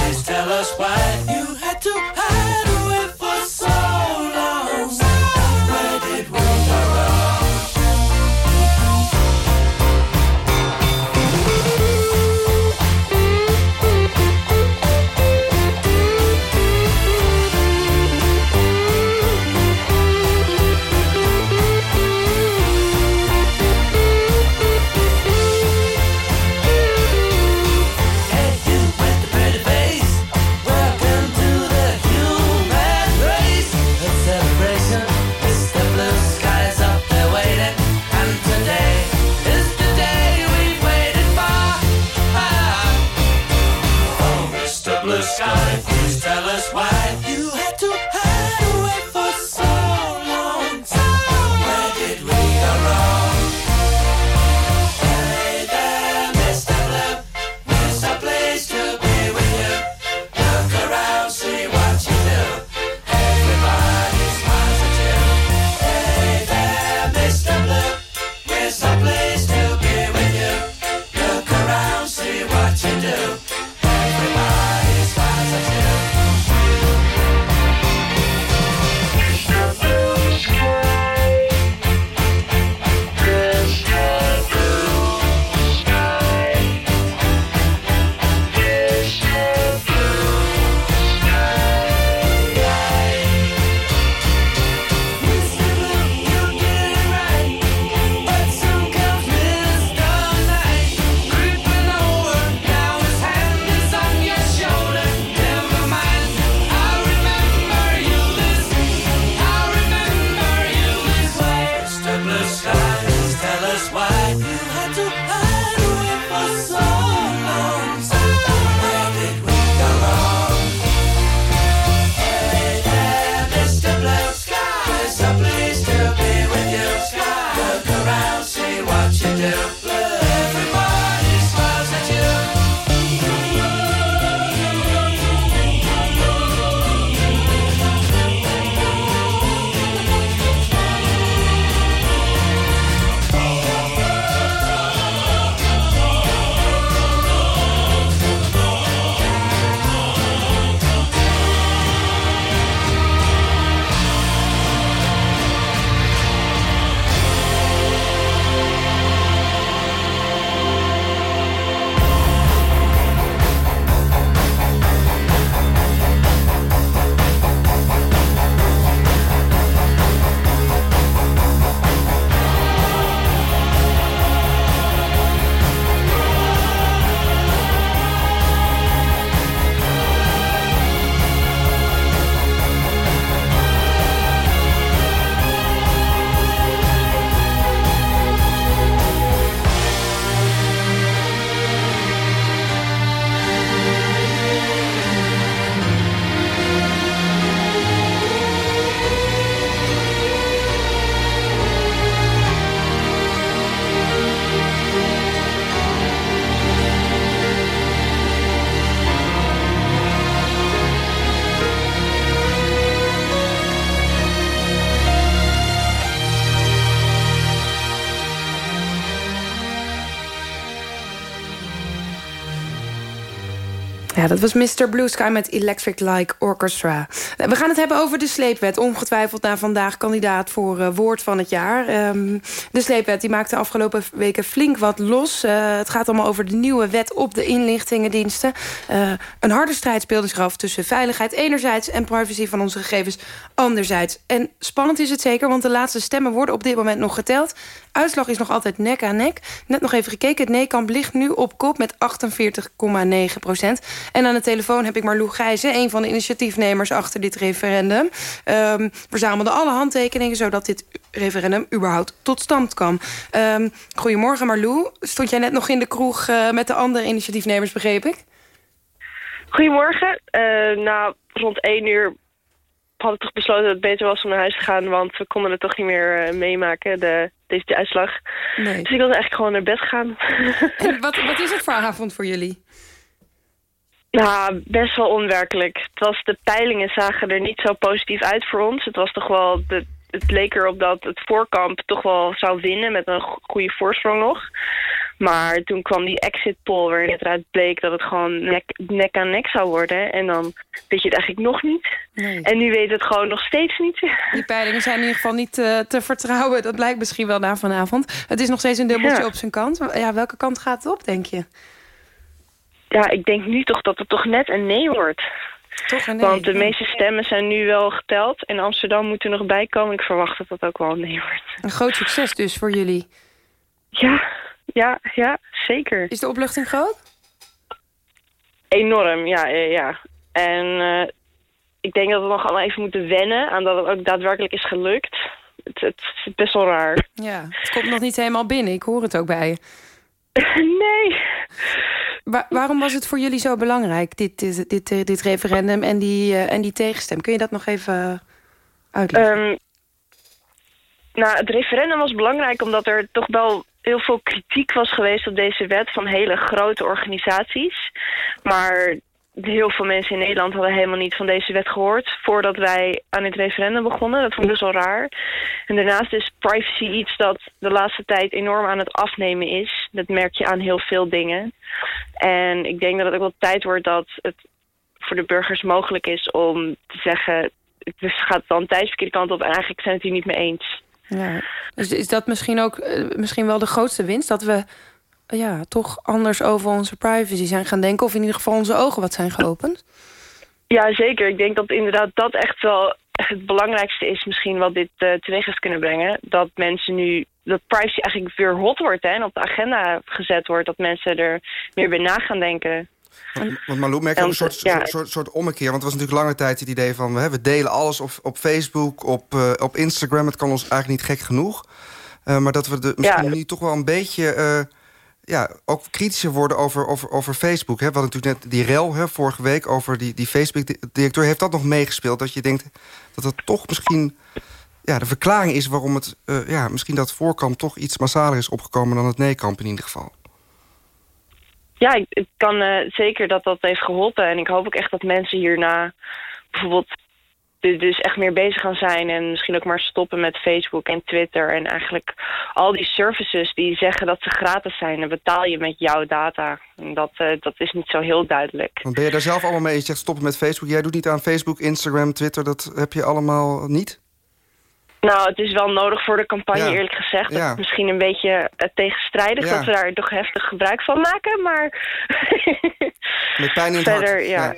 Ja, dat was Mr. Blue Sky met Electric Like Orchestra. We gaan het hebben over de sleepwet. Ongetwijfeld na vandaag kandidaat voor uh, woord van het jaar. Um, de sleepwet die maakte afgelopen weken flink wat los. Uh, het gaat allemaal over de nieuwe wet op de inlichtingendiensten. Een harde strijd speelde zich af tussen veiligheid enerzijds... en privacy van onze gegevens anderzijds. En spannend is het zeker, want de laatste stemmen worden op dit moment nog geteld. Uitslag is nog altijd nek aan nek. Net nog even gekeken, het nee-kamp ligt nu op kop met 48,9 procent. En aan de telefoon heb ik Marlou Gijzen... een van de initiatiefnemers achter dit referendum. Um, verzamelde alle handtekeningen... zodat dit referendum überhaupt tot stand kwam. Um, goedemorgen Marlou. Stond jij net nog in de kroeg uh, met de andere initiatiefnemers, begreep ik? Goedemorgen. Uh, nou, rond één uur hadden toch besloten dat het beter was om naar huis te gaan... want we konden het toch niet meer uh, meemaken, de, deze uitslag. Nee. Dus ik wilde eigenlijk gewoon naar bed gaan. En wat, wat is het voor avond voor jullie? Nou, best wel onwerkelijk. Het was, de peilingen zagen er niet zo positief uit voor ons. Het was toch wel... De, het leek erop dat het voorkamp toch wel zou winnen met een goede voorsprong nog. Maar toen kwam die exit poll waarin het eruit bleek dat het gewoon nek, nek aan nek zou worden. En dan weet je het eigenlijk nog niet. Nee. En nu weet het gewoon nog steeds niet. Die peilingen zijn in ieder geval niet eh, te vertrouwen. Dat blijkt misschien wel na vanavond. Het is nog steeds een dubbeltje Ja. op zijn kant. Ja, welke kant gaat het op, denk je? Ja, ik denk nu toch dat het toch net een nee wordt. Toch een nee, Want de meeste stemmen zijn nu wel geteld. En Amsterdam moet er nog bij komen. Ik verwacht dat dat ook wel een nee wordt. Een groot succes dus voor jullie. Ja, ja, ja, zeker. Is de opluchting groot? Enorm, ja, ja, ja. En eh, ik denk dat we nog allemaal even moeten wennen aan dat het ook daadwerkelijk is gelukt. Het, het is best wel raar. Ja, het komt nog niet helemaal binnen. Ik hoor het ook bij je. nee. Wa- waarom was het voor jullie zo belangrijk, dit, dit, dit, eh, dit referendum en die, eh, en die tegenstem? Kun je dat nog even uitleggen? Ehm, nou, het referendum was belangrijk omdat er toch wel heel veel kritiek was geweest op deze wet van hele grote organisaties. Maar heel veel mensen in Nederland hadden helemaal niet van deze wet gehoord voordat wij aan het referendum begonnen. Dat vond ik best wel raar. En daarnaast is privacy iets dat de laatste tijd enorm aan het afnemen is. Dat merk je aan heel veel dingen. En ik denk dat het ook wel tijd wordt dat het voor de burgers mogelijk is om te zeggen... het gaat dan tijdsverkeerde kant op en eigenlijk zijn het hier niet mee eens. Ja. Dus is dat misschien ook eh, misschien wel de grootste winst? Dat we ja, toch anders over onze privacy zijn gaan denken... of in ieder geval onze ogen wat zijn geopend? Ja, zeker. Ik denk dat inderdaad dat echt wel het belangrijkste is misschien wat dit eh, teweeg heeft kunnen brengen. Dat mensen nu, dat privacy eigenlijk weer hot wordt hè, en op de agenda gezet wordt. Dat mensen er meer bij na gaan denken. Want Malou, merk je ook een En, soort, ja. soort, soort, soort ommekeer? Want het was natuurlijk lange tijd het idee van... Hè, we delen alles op, op Facebook, op, eh, op Instagram. Het kan ons eigenlijk niet gek genoeg. Eh, maar dat we de, misschien nu toch wel een beetje... ja, ook kritischer worden over, over, over Facebook. Hè. We hadden natuurlijk net die rel hè, vorige week over die, die Facebook-directeur. Heeft dat nog meegespeeld? Dat je denkt dat het toch misschien ja, de verklaring is... waarom het eh, ja, misschien dat voorkamp toch iets massaler is opgekomen... dan het nee-kamp in ieder geval. Ja, ik, kan eh, zeker dat dat heeft geholpen. En ik hoop ook echt dat mensen hierna bijvoorbeeld du- dus echt meer bezig gaan zijn... en misschien ook maar stoppen met Facebook en Twitter... en eigenlijk al die services die zeggen dat ze gratis zijn... en betaal je met jouw data. En dat, eh, dat is niet zo heel duidelijk. Want ben je daar zelf allemaal mee? Je zegt stoppen met Facebook. Jij doet niet aan Facebook, Instagram, Twitter. Dat heb je allemaal niet? Nou, het is wel nodig voor de campagne, Ja. eerlijk gezegd. Dat Ja. is misschien een beetje eh, tegenstrijdig Ja. dat we daar toch heftig gebruik van maken, maar Met pijn in het verder, hart. ja.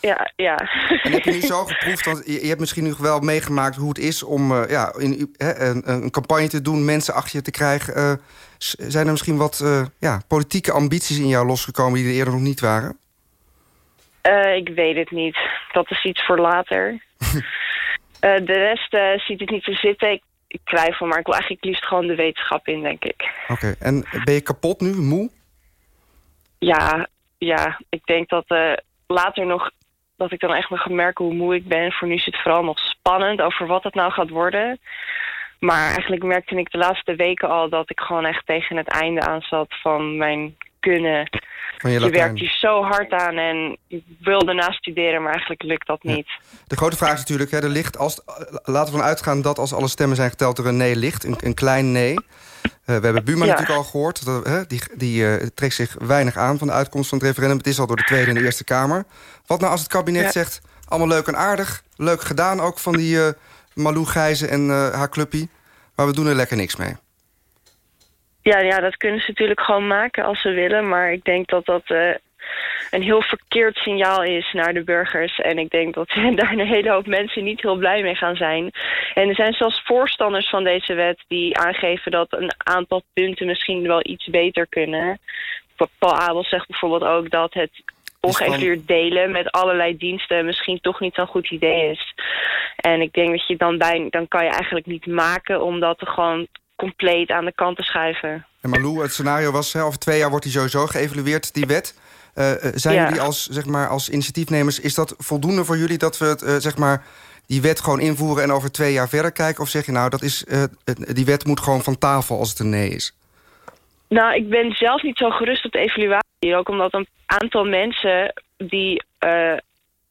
Ja, ja. En heb je nu zo geproefd, want je, hebt misschien nu wel meegemaakt hoe het is om eh, ja, in, hè, een, een campagne te doen, mensen achter je te krijgen. Eh, zijn er misschien wat eh, ja, politieke ambities in jou losgekomen die er eerder nog niet waren? Ik weet het niet. Dat is iets voor later. De rest ziet het niet te zitten. Ik, ik twijfel, maar ik wil eigenlijk liefst gewoon de wetenschap in, denk ik. Oké, en ben je kapot nu, moe? Ja, ja, ik denk dat later nog dat ik dan echt ga merken hoe moe ik ben. Voor nu is het vooral nog spannend over wat het nou gaat worden. Maar eigenlijk merkte ik de laatste weken al dat ik gewoon echt tegen het einde aan zat van mijn kunnen. Je je werkt hier zo hard aan en ik wil daarna studeren, maar eigenlijk lukt dat niet. De grote vraag is natuurlijk, hè, er ligt als, laten we ervan uitgaan dat als alle stemmen zijn geteld er een nee ligt, een, een klein nee. Eh, we hebben Buma Ja. natuurlijk al gehoord, dat, hè, die, die eh, trekt zich weinig aan van de uitkomst van het referendum. Het is al door de Tweede en de Eerste Kamer. Wat nou als het kabinet Ja. zegt, allemaal leuk en aardig, leuk gedaan ook van die eh Malou Gijzen en haar clubpie, maar we doen er lekker niks mee. Ja, ja, dat kunnen ze natuurlijk gewoon maken als ze willen. Maar ik denk dat dat eh, een heel verkeerd signaal is naar de burgers. En ik denk dat daar een hele hoop mensen niet heel blij mee gaan zijn. En er zijn zelfs voorstanders van deze wet die aangeven dat een aantal punten misschien wel iets beter kunnen. Paul Abel zegt bijvoorbeeld ook dat het ongeëvalueerd delen met allerlei diensten misschien toch niet zo'n goed idee is. En ik denk dat je dan bij, dan kan je eigenlijk niet maken om dat er gewoon compleet aan de kant te schuiven. En Malou, het scenario was, hè, over twee jaar wordt die sowieso geëvalueerd, die wet. Eh, eh, zijn Ja. jullie als, zeg maar, als initiatiefnemers, is dat voldoende voor jullie dat we het, eh, zeg maar, die wet gewoon invoeren en over twee jaar verder kijken? Of zeg je nou, dat is, die wet moet gewoon van tafel als het een nee is? Nou, ik ben zelf niet zo gerust op de evaluatie. Ook omdat een aantal mensen die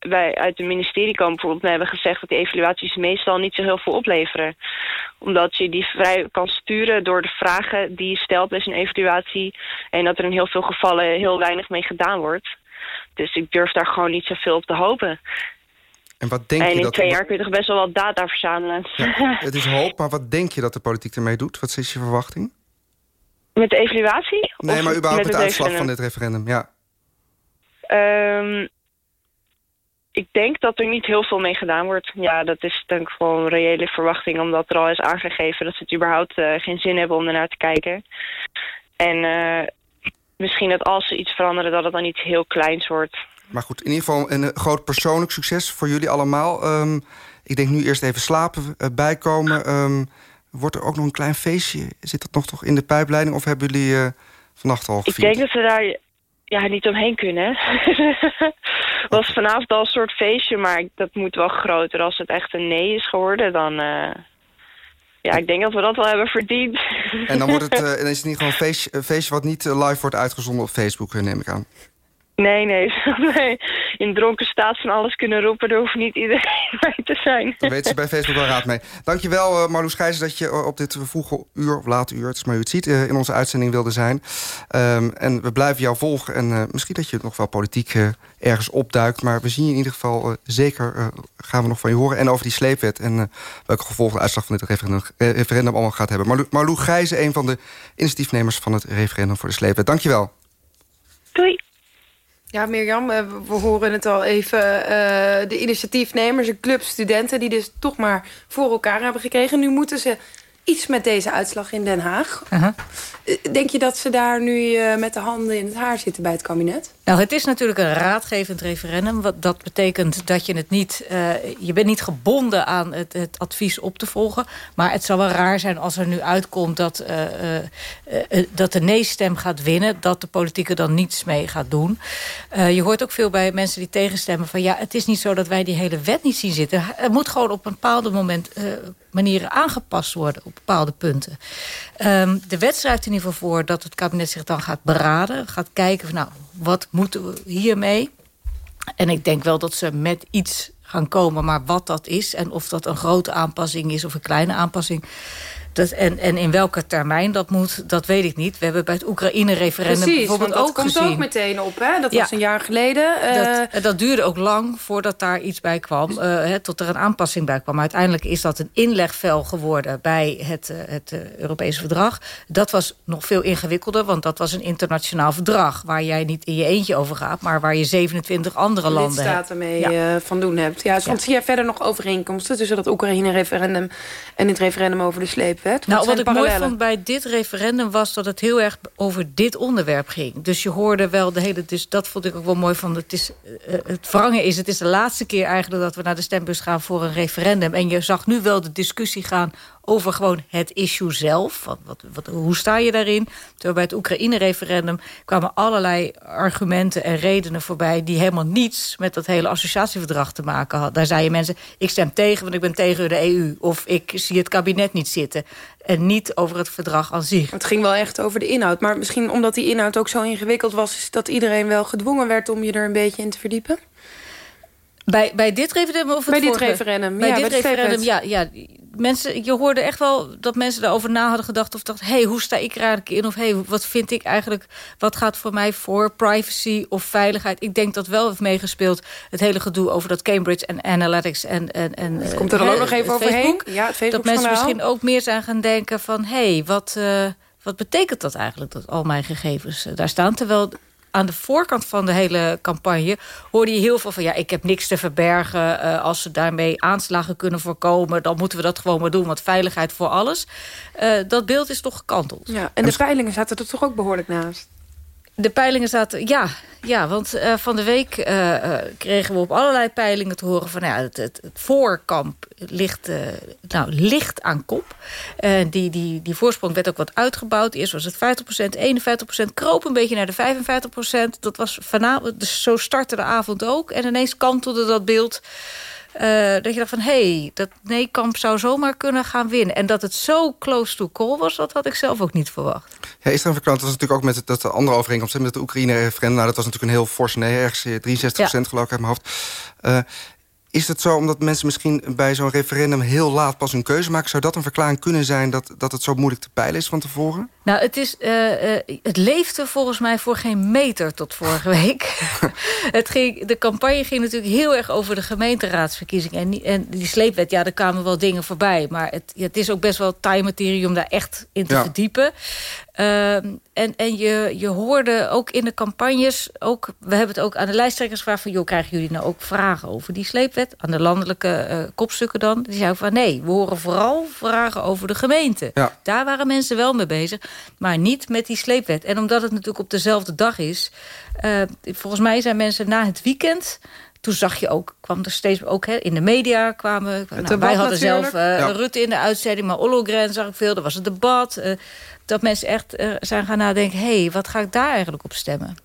wij uit het ministerie komen bijvoorbeeld... en hebben gezegd dat die evaluaties meestal niet zo heel veel opleveren. Omdat je die vrij kan sturen door de vragen die je stelt bij zo'n evaluatie... en dat er in heel veel gevallen heel weinig mee gedaan wordt. Dus ik durf daar gewoon niet zoveel op te hopen. En wat denk en je in dat... twee jaar kun je toch best wel wat data verzamelen. Het is hoop, maar wat denk je dat de politiek ermee doet? Wat is je verwachting? Met de evaluatie? Nee, Of maar überhaupt met met de het uitslag van dit referendum, ja. Ehm, ik denk dat er niet heel veel mee gedaan wordt. Ja, dat is denk ik gewoon een reële verwachting... omdat er al is aangegeven dat ze het überhaupt eh, geen zin hebben om ernaar te kijken. En eh, misschien dat als ze iets veranderen... dat het dan iets heel kleins wordt. Maar goed, in ieder geval een eh, groot persoonlijk succes voor jullie allemaal. Ehm, ik denk nu eerst even slapen, bijkomen. Ehm, wordt er ook nog een klein feestje? Zit dat nog toch in de pijpleiding? Of hebben jullie vannacht al Ik denk dat we daar ja, niet omheen kunnen. Het was vanavond al een soort feestje, maar dat moet wel groter. Als het echt een nee is geworden, dan... eh, ja, ik denk dat we dat wel hebben verdiend. En dan, wordt het, dan is het niet gewoon een feestje, wat niet eh, live wordt uitgezonden op Facebook, neem ik aan. Nee, nee, nee. In dronken staat van alles kunnen roepen. Er hoeft niet iedereen bij te zijn. Daar weten ze bij Facebook wel raad mee. Dankjewel uh, Marloes Gijzen dat je eh, op dit vroege uur, of late uur... het is maar je het ziet, eh, in onze uitzending wilde zijn. Ehm, en we blijven jou volgen. En eh, misschien dat je nog wel politiek eh, ergens opduikt. Maar we zien je in ieder geval eh, zeker, eh, gaan we nog van je horen. En over die sleepwet en eh, welke gevolgen de uitslag van dit referendum, eh, referendum allemaal gaat hebben. Marlo Marloes Gijzen, een van de initiatiefnemers van het referendum voor de sleepwet. Dankjewel. Doei. Ja, Mirjam, eh, we horen het al even. eh, de initiatiefnemers, een club studenten... die dus toch maar voor elkaar hebben gekregen. Nu moeten ze iets met deze uitslag in Den Haag. Eh, Denk je dat ze daar nu met de handen in het haar zitten bij het kabinet? Nou, het is natuurlijk een raadgevend referendum. Wat, dat betekent dat je het niet... eh, je bent niet gebonden aan het, het advies op te volgen. Maar het zal wel raar zijn als er nu uitkomt... dat, eh, eh, dat de nee-stem gaat winnen. Dat de politiek er dan niets mee gaat doen. Je hoort ook veel bij mensen die tegenstemmen... van ja, het is niet zo dat wij die hele wet niet zien zitten. Het moet gewoon op een bepaald moment... manieren aangepast worden op bepaalde punten. Ehm, de wet schrijft in ieder geval voor dat het kabinet zich dan gaat beraden. Gaat kijken van nou, wat moeten we hiermee? En ik denk wel dat ze met iets gaan komen. Maar wat dat is en of dat een grote aanpassing is of een kleine aanpassing... Dat, en, en in welke termijn dat moet, dat weet ik niet. We hebben bij het Oekraïne-referendum bijvoorbeeld dat ook komt gezien... ook meteen op, hè? Dat Ja. was een jaar geleden. eh, Dat, en dat duurde ook lang voordat daar iets bij kwam. eh, tot er een aanpassing bij kwam. Uiteindelijk is dat een inlegvel geworden bij het, eh, het eh, Europese verdrag. Dat was nog veel ingewikkelder. Want dat was een internationaal verdrag. Waar jij niet in je eentje over gaat. Maar waar je 27 andere landen hebt. lidstaten mee Ja. eh, van doen hebt. Ja, soms zie je verder nog overeenkomsten... tussen dat Oekraïne-referendum en het referendum over de Nou, wat ik mooi vond bij dit referendum was dat het heel erg over dit onderwerp ging. Dus je hoorde wel de hele... Dus dat vond ik ook wel mooi van... Het, is, eh, het wrange is, het is de laatste keer eigenlijk dat we naar de stembus gaan voor een referendum. En je zag nu wel de discussie gaan over gewoon het issue zelf. Wat, wat, wat, hoe sta je daarin? Terwijl bij het Oekraïne-referendum kwamen allerlei argumenten en redenen voorbij... die helemaal niets met dat hele associatieverdrag te maken hadden. Daar zeiden mensen, ik stem tegen, want ik ben tegen de EU. Of ik zie het kabinet niet zitten. En niet over het verdrag aan zich. Het ging wel echt over de inhoud. Maar misschien omdat die inhoud ook zo ingewikkeld was... is dat iedereen wel gedwongen werd om je er een beetje in te verdiepen? Bij, bij dit referendum of het Bij dit vorige? referendum, Bij ja, dit bij referendum, ja, ja. Mensen, je hoorde echt wel dat mensen daarover na hadden gedacht... of dachten, hey, hoe sta ik er eigenlijk in? Of hey, wat vind ik eigenlijk, wat gaat voor mij voor? Privacy of veiligheid? Ik denk dat wel heeft meegespeeld het hele gedoe over dat Cambridge en Analytics. En, en, en, Het komt er dan eh, ook nog even Facebook. overheen. Ja, het Dat mensen misschien ook meer zijn gaan denken van... hé, hey, wat, eh, wat betekent dat eigenlijk, dat al mijn gegevens eh, daar staan? Terwijl aan de voorkant van de hele campagne hoorde je heel veel van... ja, ik heb niks te verbergen. eh, als ze daarmee aanslagen kunnen voorkomen... dan moeten we dat gewoon maar doen, want veiligheid voor alles. Eh, dat beeld is toch gekanteld. Ja, en de peilingen zaten er toch ook behoorlijk naast? De peilingen zaten, ja, ja want eh, van de week eh, eh, kregen we op allerlei peilingen te horen van nou ja, het, het, voorkamp ligt, nou, ligt aan kop. Die, die, die voorsprong werd ook wat uitgebouwd. Eerst was het 50%, 51%, kroop een beetje naar de 55%. Dat was vanavond, dus zo startte de avond ook. En ineens kantelde dat beeld eh, dat je dacht van... hé, hey, dat nee-kamp zou zomaar kunnen gaan winnen. En dat het zo close to call was, dat had ik zelf ook niet verwacht. Ja, is er een verklaring? Dat was natuurlijk ook met het- dat de andere overeenkomst met het Oekraïne-referendum. Nou, dat was natuurlijk een heel fors nee, ergens eh, 63% geloof ik uit mijn hoofd. Eh, is het zo omdat mensen misschien bij zo'n referendum heel laat pas hun keuze maken? Zou dat een verklaring kunnen zijn dat, dat het zo moeilijk te peilen is van tevoren? Nou, het, is, eh, eh, het leefde volgens mij voor geen meter tot vorige week. het ging, de campagne ging natuurlijk heel erg over de gemeenteraadsverkiezingen. En, die- en die sleepwet, ja, er kwamen wel dingen voorbij. Maar het, ja, het is ook best wel time-materie om daar echt in te Ja. verdiepen. Ehm, en en je, je hoorde ook in de campagnes... Ook, we hebben het ook aan de lijsttrekkers gevraagd... van, joh, krijgen jullie nou ook vragen over die sleepwet? Aan de landelijke eh, kopstukken dan. Die zeiden van, nee, we horen vooral vragen over de gemeente. Ja. Daar waren mensen wel mee bezig, maar niet met die sleepwet. En omdat het natuurlijk op dezelfde dag is... eh, volgens mij zijn mensen na het weekend... Toen zag je ook, kwam er steeds ook hè, in de media kwamen. nou, wij hadden zelf eh, Ja. Rutte in de uitzending, maar Ollogren zag ik veel. Er was het debat. eh, dat mensen echt eh, zijn gaan nadenken: hé, hey, wat ga ik daar eigenlijk op stemmen?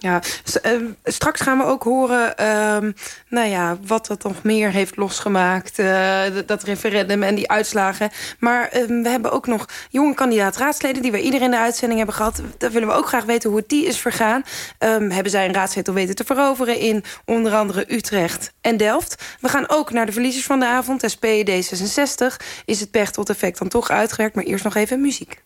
Ja, ehm, straks gaan we ook horen ehm, nou ja, wat dat nog meer heeft losgemaakt. eh, dat referendum en die uitslagen. Maar ehm, we hebben ook nog jonge kandidaat raadsleden... die we iedereen in de uitzending hebben gehad. Daar willen we ook graag weten hoe het die is vergaan. Hebben zij een raadszetel weten te veroveren... in onder andere Utrecht en Delft. We gaan ook naar de verliezers van de avond. SP D66 is het Pechtold-effect dan toch uitgewerkt. Maar eerst nog even muziek.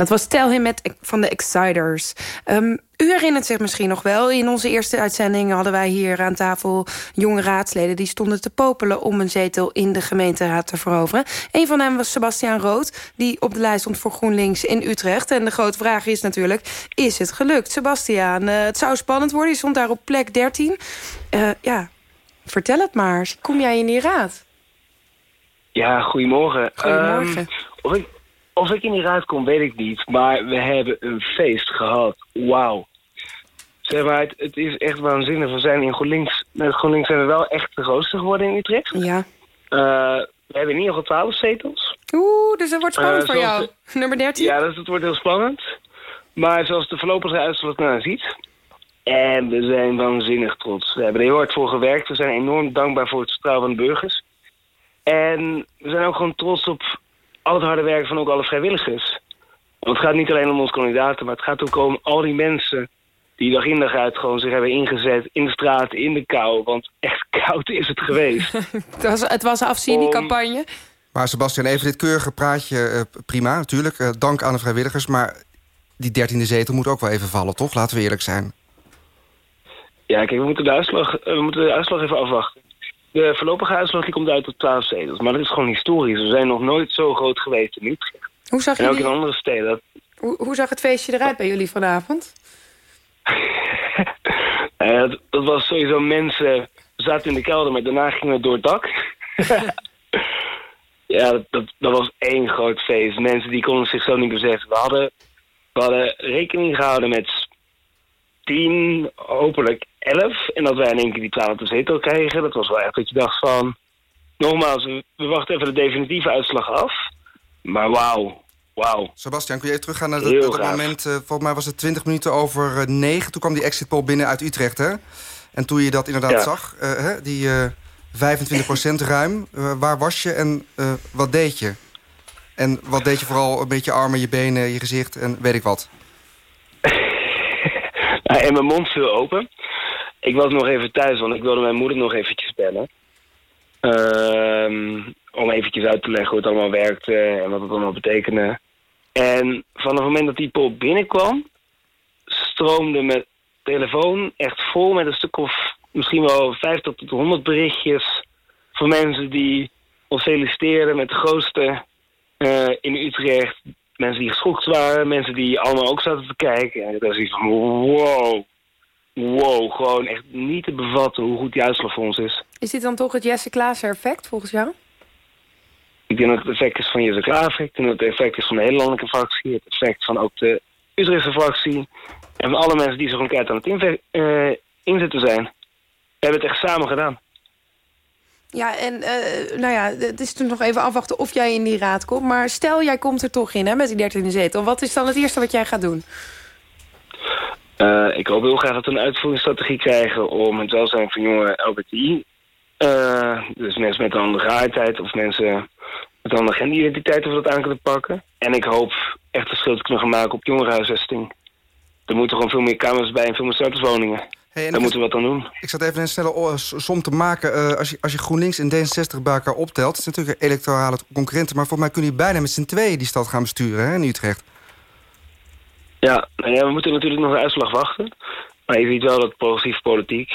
Dat was Tell Him met, van de Exciters. Ehm, u herinnert zich misschien nog wel. In onze eerste uitzending hadden wij hier aan tafel jonge raadsleden... die stonden te popelen om een zetel in de gemeenteraad te veroveren. Een van hen was Sebastiaan Rood, die op de lijst stond voor GroenLinks in Utrecht. En de grote vraag is natuurlijk, is het gelukt? Sebastiaan, eh, het zou spannend worden. Je stond daar op plek 13. Eh, ja, vertel het maar. Kom jij in die raad? Ja, goedemorgen. Goedemorgen. Ehm, of, ik, of ik in die raad kom, weet ik niet. Maar we hebben een feest gehad. Wauw. Zeg maar, het, het is echt waanzinnig. We zijn in GroenLinks... Met GroenLinks zijn we wel echt de grootste geworden in Utrecht. Ja. Eh, we hebben in ieder geval 12 zetels. Oeh, dus het wordt spannend Eh, voor zoals jou. Nummer 13? Ja, dus het wordt heel spannend. Maar zoals de voorlopige uitslag nou ziet... En we zijn waanzinnig trots. We hebben er heel hard voor gewerkt. We zijn enorm dankbaar voor het vertrouwen van de burgers. En we zijn ook gewoon trots op al het harde werk van ook alle vrijwilligers. Want het gaat niet alleen om onze kandidaten, maar het gaat ook om al die mensen die dag in dag uit gewoon zich hebben ingezet in de straat, in de kou. Want echt koud is het geweest. Het was, het was afzien, die Om- campagne. Maar Sebastian, even dit keurige praatje, eh, prima natuurlijk. Eh, dank aan de vrijwilligers, maar die dertiende zetel moet ook wel even vallen, toch? Laten we eerlijk zijn. Ja, kijk, we moeten de uitslag, eh, we moeten de uitslag even afwachten. De voorlopige uitslag die komt uit op 12 zetels. Maar dat is gewoon historisch. We zijn nog nooit zo groot geweest in Utrecht. Hoe zag, En ook in jullie, andere steden. Hoe, hoe zag het feestje eruit bij jullie vanavond? Eh, dat, dat was sowieso mensen zaten in de kelder, maar daarna gingen we door het dak. ja, dat, dat, dat was één groot feest. Mensen die konden zich zo niet beseffen. We hadden, we hadden rekening gehouden met tien, hopelijk elf. En dat wij in één keer die twaalfde zetel kregen. Dat was wel echt dat je dacht van... Nogmaals, we, wachten even de definitieve uitslag af. Maar wauw, wauw. Sebastian, kun je even teruggaan naar dat, moment... eh, volgens mij was het 20 minuten over eh, negen. Toen kwam die exit poll binnen uit Utrecht, hè? En toen je dat inderdaad Ja. zag, eh, hè, die eh 25% ruim... waar was je en wat deed je? En wat deed je vooral? Een beetje armen, je benen, je gezicht en weet ik wat. En mijn mond viel open. Ik was nog even thuis, want ik wilde mijn moeder nog eventjes bellen. Ehm, om eventjes uit te leggen hoe het allemaal werkte en wat het allemaal betekende. En vanaf het moment dat die poll binnenkwam, stroomde mijn telefoon echt vol met een stuk of misschien wel 50 tot 100 berichtjes van mensen die ons feliciteerden met de grootste eh, in Utrecht. Mensen die geschokt waren, mensen die allemaal ook zaten te kijken. En dat was iets van wow, wow, gewoon echt niet te bevatten hoe goed die uitslag voor ons is. Is dit dan toch het Jesse Klaassen effect volgens jou? Ik denk dat het effect is van Jesse Klaver. Ik denk dat het effect is van de hele landelijke fractie. Het effect van ook de Utrechtse fractie. En van alle mensen die zich een keer aan het eh, inzetten zijn. We hebben het echt samen gedaan. Ja, en eh, nou ja, het is toen nog even afwachten of jij in die raad komt. Maar stel, jij komt er toch in hè, met die dertiende zetel. Wat is dan het eerste wat jij gaat doen? Eh, ik hoop heel graag dat we een uitvoeringsstrategie krijgen om het welzijn van jonge LBTI. eh, dus mensen met een andere geaardheid of mensen met een andere genderidentiteit of dat aan kunnen pakken. En ik hoop echt verschil te kunnen maken op jongerenhuisvesting. Er moeten gewoon veel meer kamers bij en veel meer starterswoningen. Hey, en Daar ik- moeten we wat aan doen. Ik zat even een snelle som te maken. Eh, als, je, als je GroenLinks en D66 bij elkaar optelt... het is natuurlijk electorale concurrenten... maar volgens mij kunnen jullie bijna met z'n tweeën die stad gaan besturen hè, in Utrecht. Ja, nou ja, we moeten natuurlijk nog een uitslag wachten. Maar je ziet wel dat progressieve politiek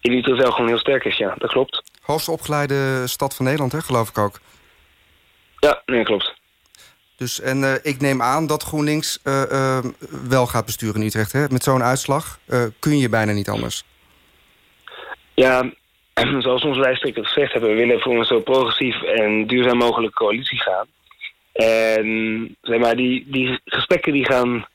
in Utrecht wel gewoon heel sterk is. Ja, dat klopt. Hoogst opgeleide stad van Nederland, hè, geloof ik ook. Ja, nee, klopt. Dus, en eh, ik neem aan dat GroenLinks eh, eh, wel gaat besturen in Utrecht. Hè? Met zo'n uitslag kun je bijna niet anders. Ja, zoals onze lijsttrekker gezegd hebben, we willen voor een zo progressief en duurzaam mogelijke coalitie gaan. En zeg maar, die, die gesprekken die gaan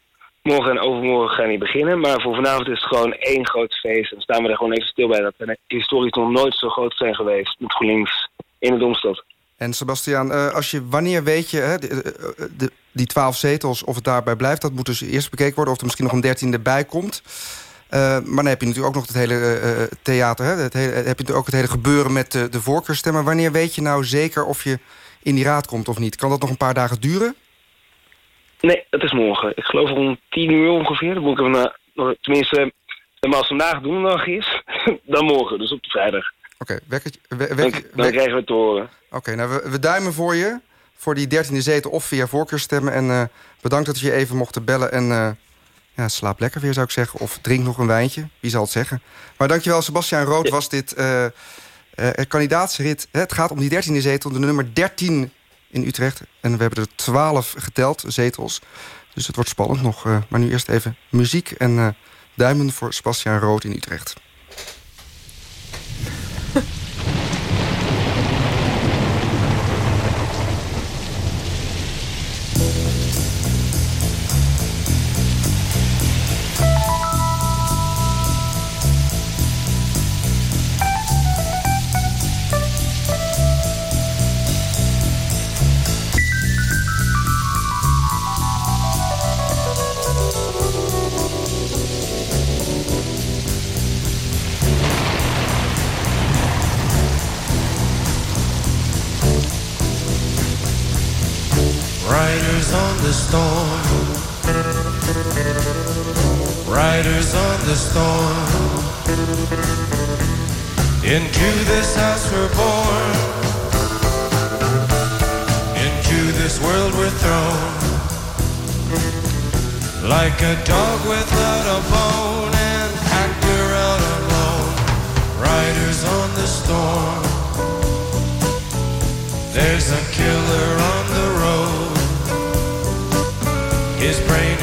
morgen en overmorgen gaan niet beginnen. Maar voor vanavond is het gewoon één groot feest. En staan we er gewoon even stil bij dat we historisch nog nooit zo groot zijn geweest met GroenLinks in de Domstad. En Sebastiaan, eh, als je, wanneer weet je hè, de, eh, de- die twaalf zetels of het daarbij blijft? Dat moet dus eerst bekeken worden of er misschien nog een dertiende bij komt. Eh, maar dan heb je natuurlijk ook nog het hele eh, eh, theater. Hè? Het hele, heb je ook het hele gebeuren met de, de voorkeurstemmen. Wanneer weet je nou zeker of je in die raad komt of niet? Kan dat nog een paar dagen duren? Nee, het is morgen. Ik geloof om tien uur ongeveer. Dan moet ik naar, nog- tenminste, als vandaag donderdag is, dan morgen, dus op de vrijdag. Oké, we- Dan, dan krijgen we het te horen. Oké, nou, we, we duimen voor je. Voor die dertiende zetel of via voorkeurstemmen. En eh, bedankt dat we je even mochten bellen. En eh, ja, slaap lekker weer, zou ik zeggen. Of drink nog een wijntje. Wie zal het zeggen? Maar dankjewel, Sebastian Rood was dit eh, kandidaatsrit. Het gaat om die dertiende zetel, de nummer 13 in Utrecht. En we hebben er 12 geteld, zetels. Dus het wordt spannend nog. maar nu eerst even muziek en duimen voor Sebastian Rood in Utrecht. The storm. Into this house we're born. Into this world we're thrown. Like a dog without a bone and actor out alone. Riders on the storm. There's a killer on the road. His brain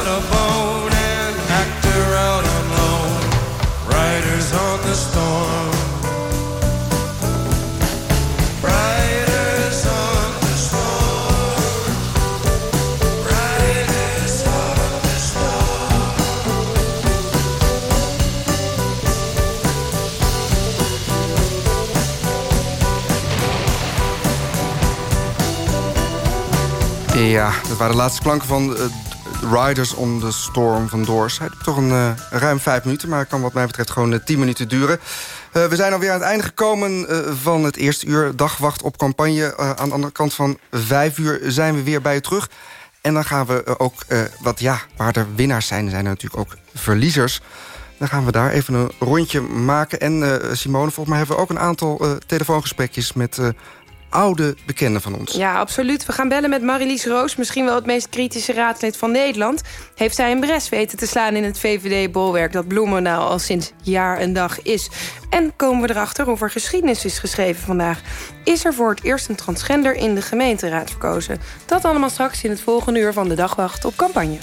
Ja, dat waren de laatste klanken van eh, Riders on the Storm van Doors. Hij doet toch een eh, ruim vijf minuten, maar kan wat mij betreft gewoon eh, tien minuten duren. We zijn alweer aan het einde gekomen van het eerste uur dagwacht op campagne. Aan de andere kant van vijf uur zijn we weer bij je terug. En dan gaan we ook, wat ja, waar er winnaars zijn, zijn er natuurlijk ook verliezers. Dan gaan we daar even een rondje maken. En Simone, volgens mij hebben we ook een aantal telefoongesprekjes met... oude bekende van ons. Ja, absoluut. We gaan bellen met Marilies Roos, misschien wel het meest kritische raadslid van Nederland. Heeft zij een bres weten te slaan in het VVD-bolwerk dat Bloemendaal al sinds jaar en dag is. En komen we erachter of er geschiedenis is geschreven vandaag. Is er voor het eerst een transgender in de gemeenteraad verkozen? Dat allemaal straks in het volgende uur van de dagwacht op campagne.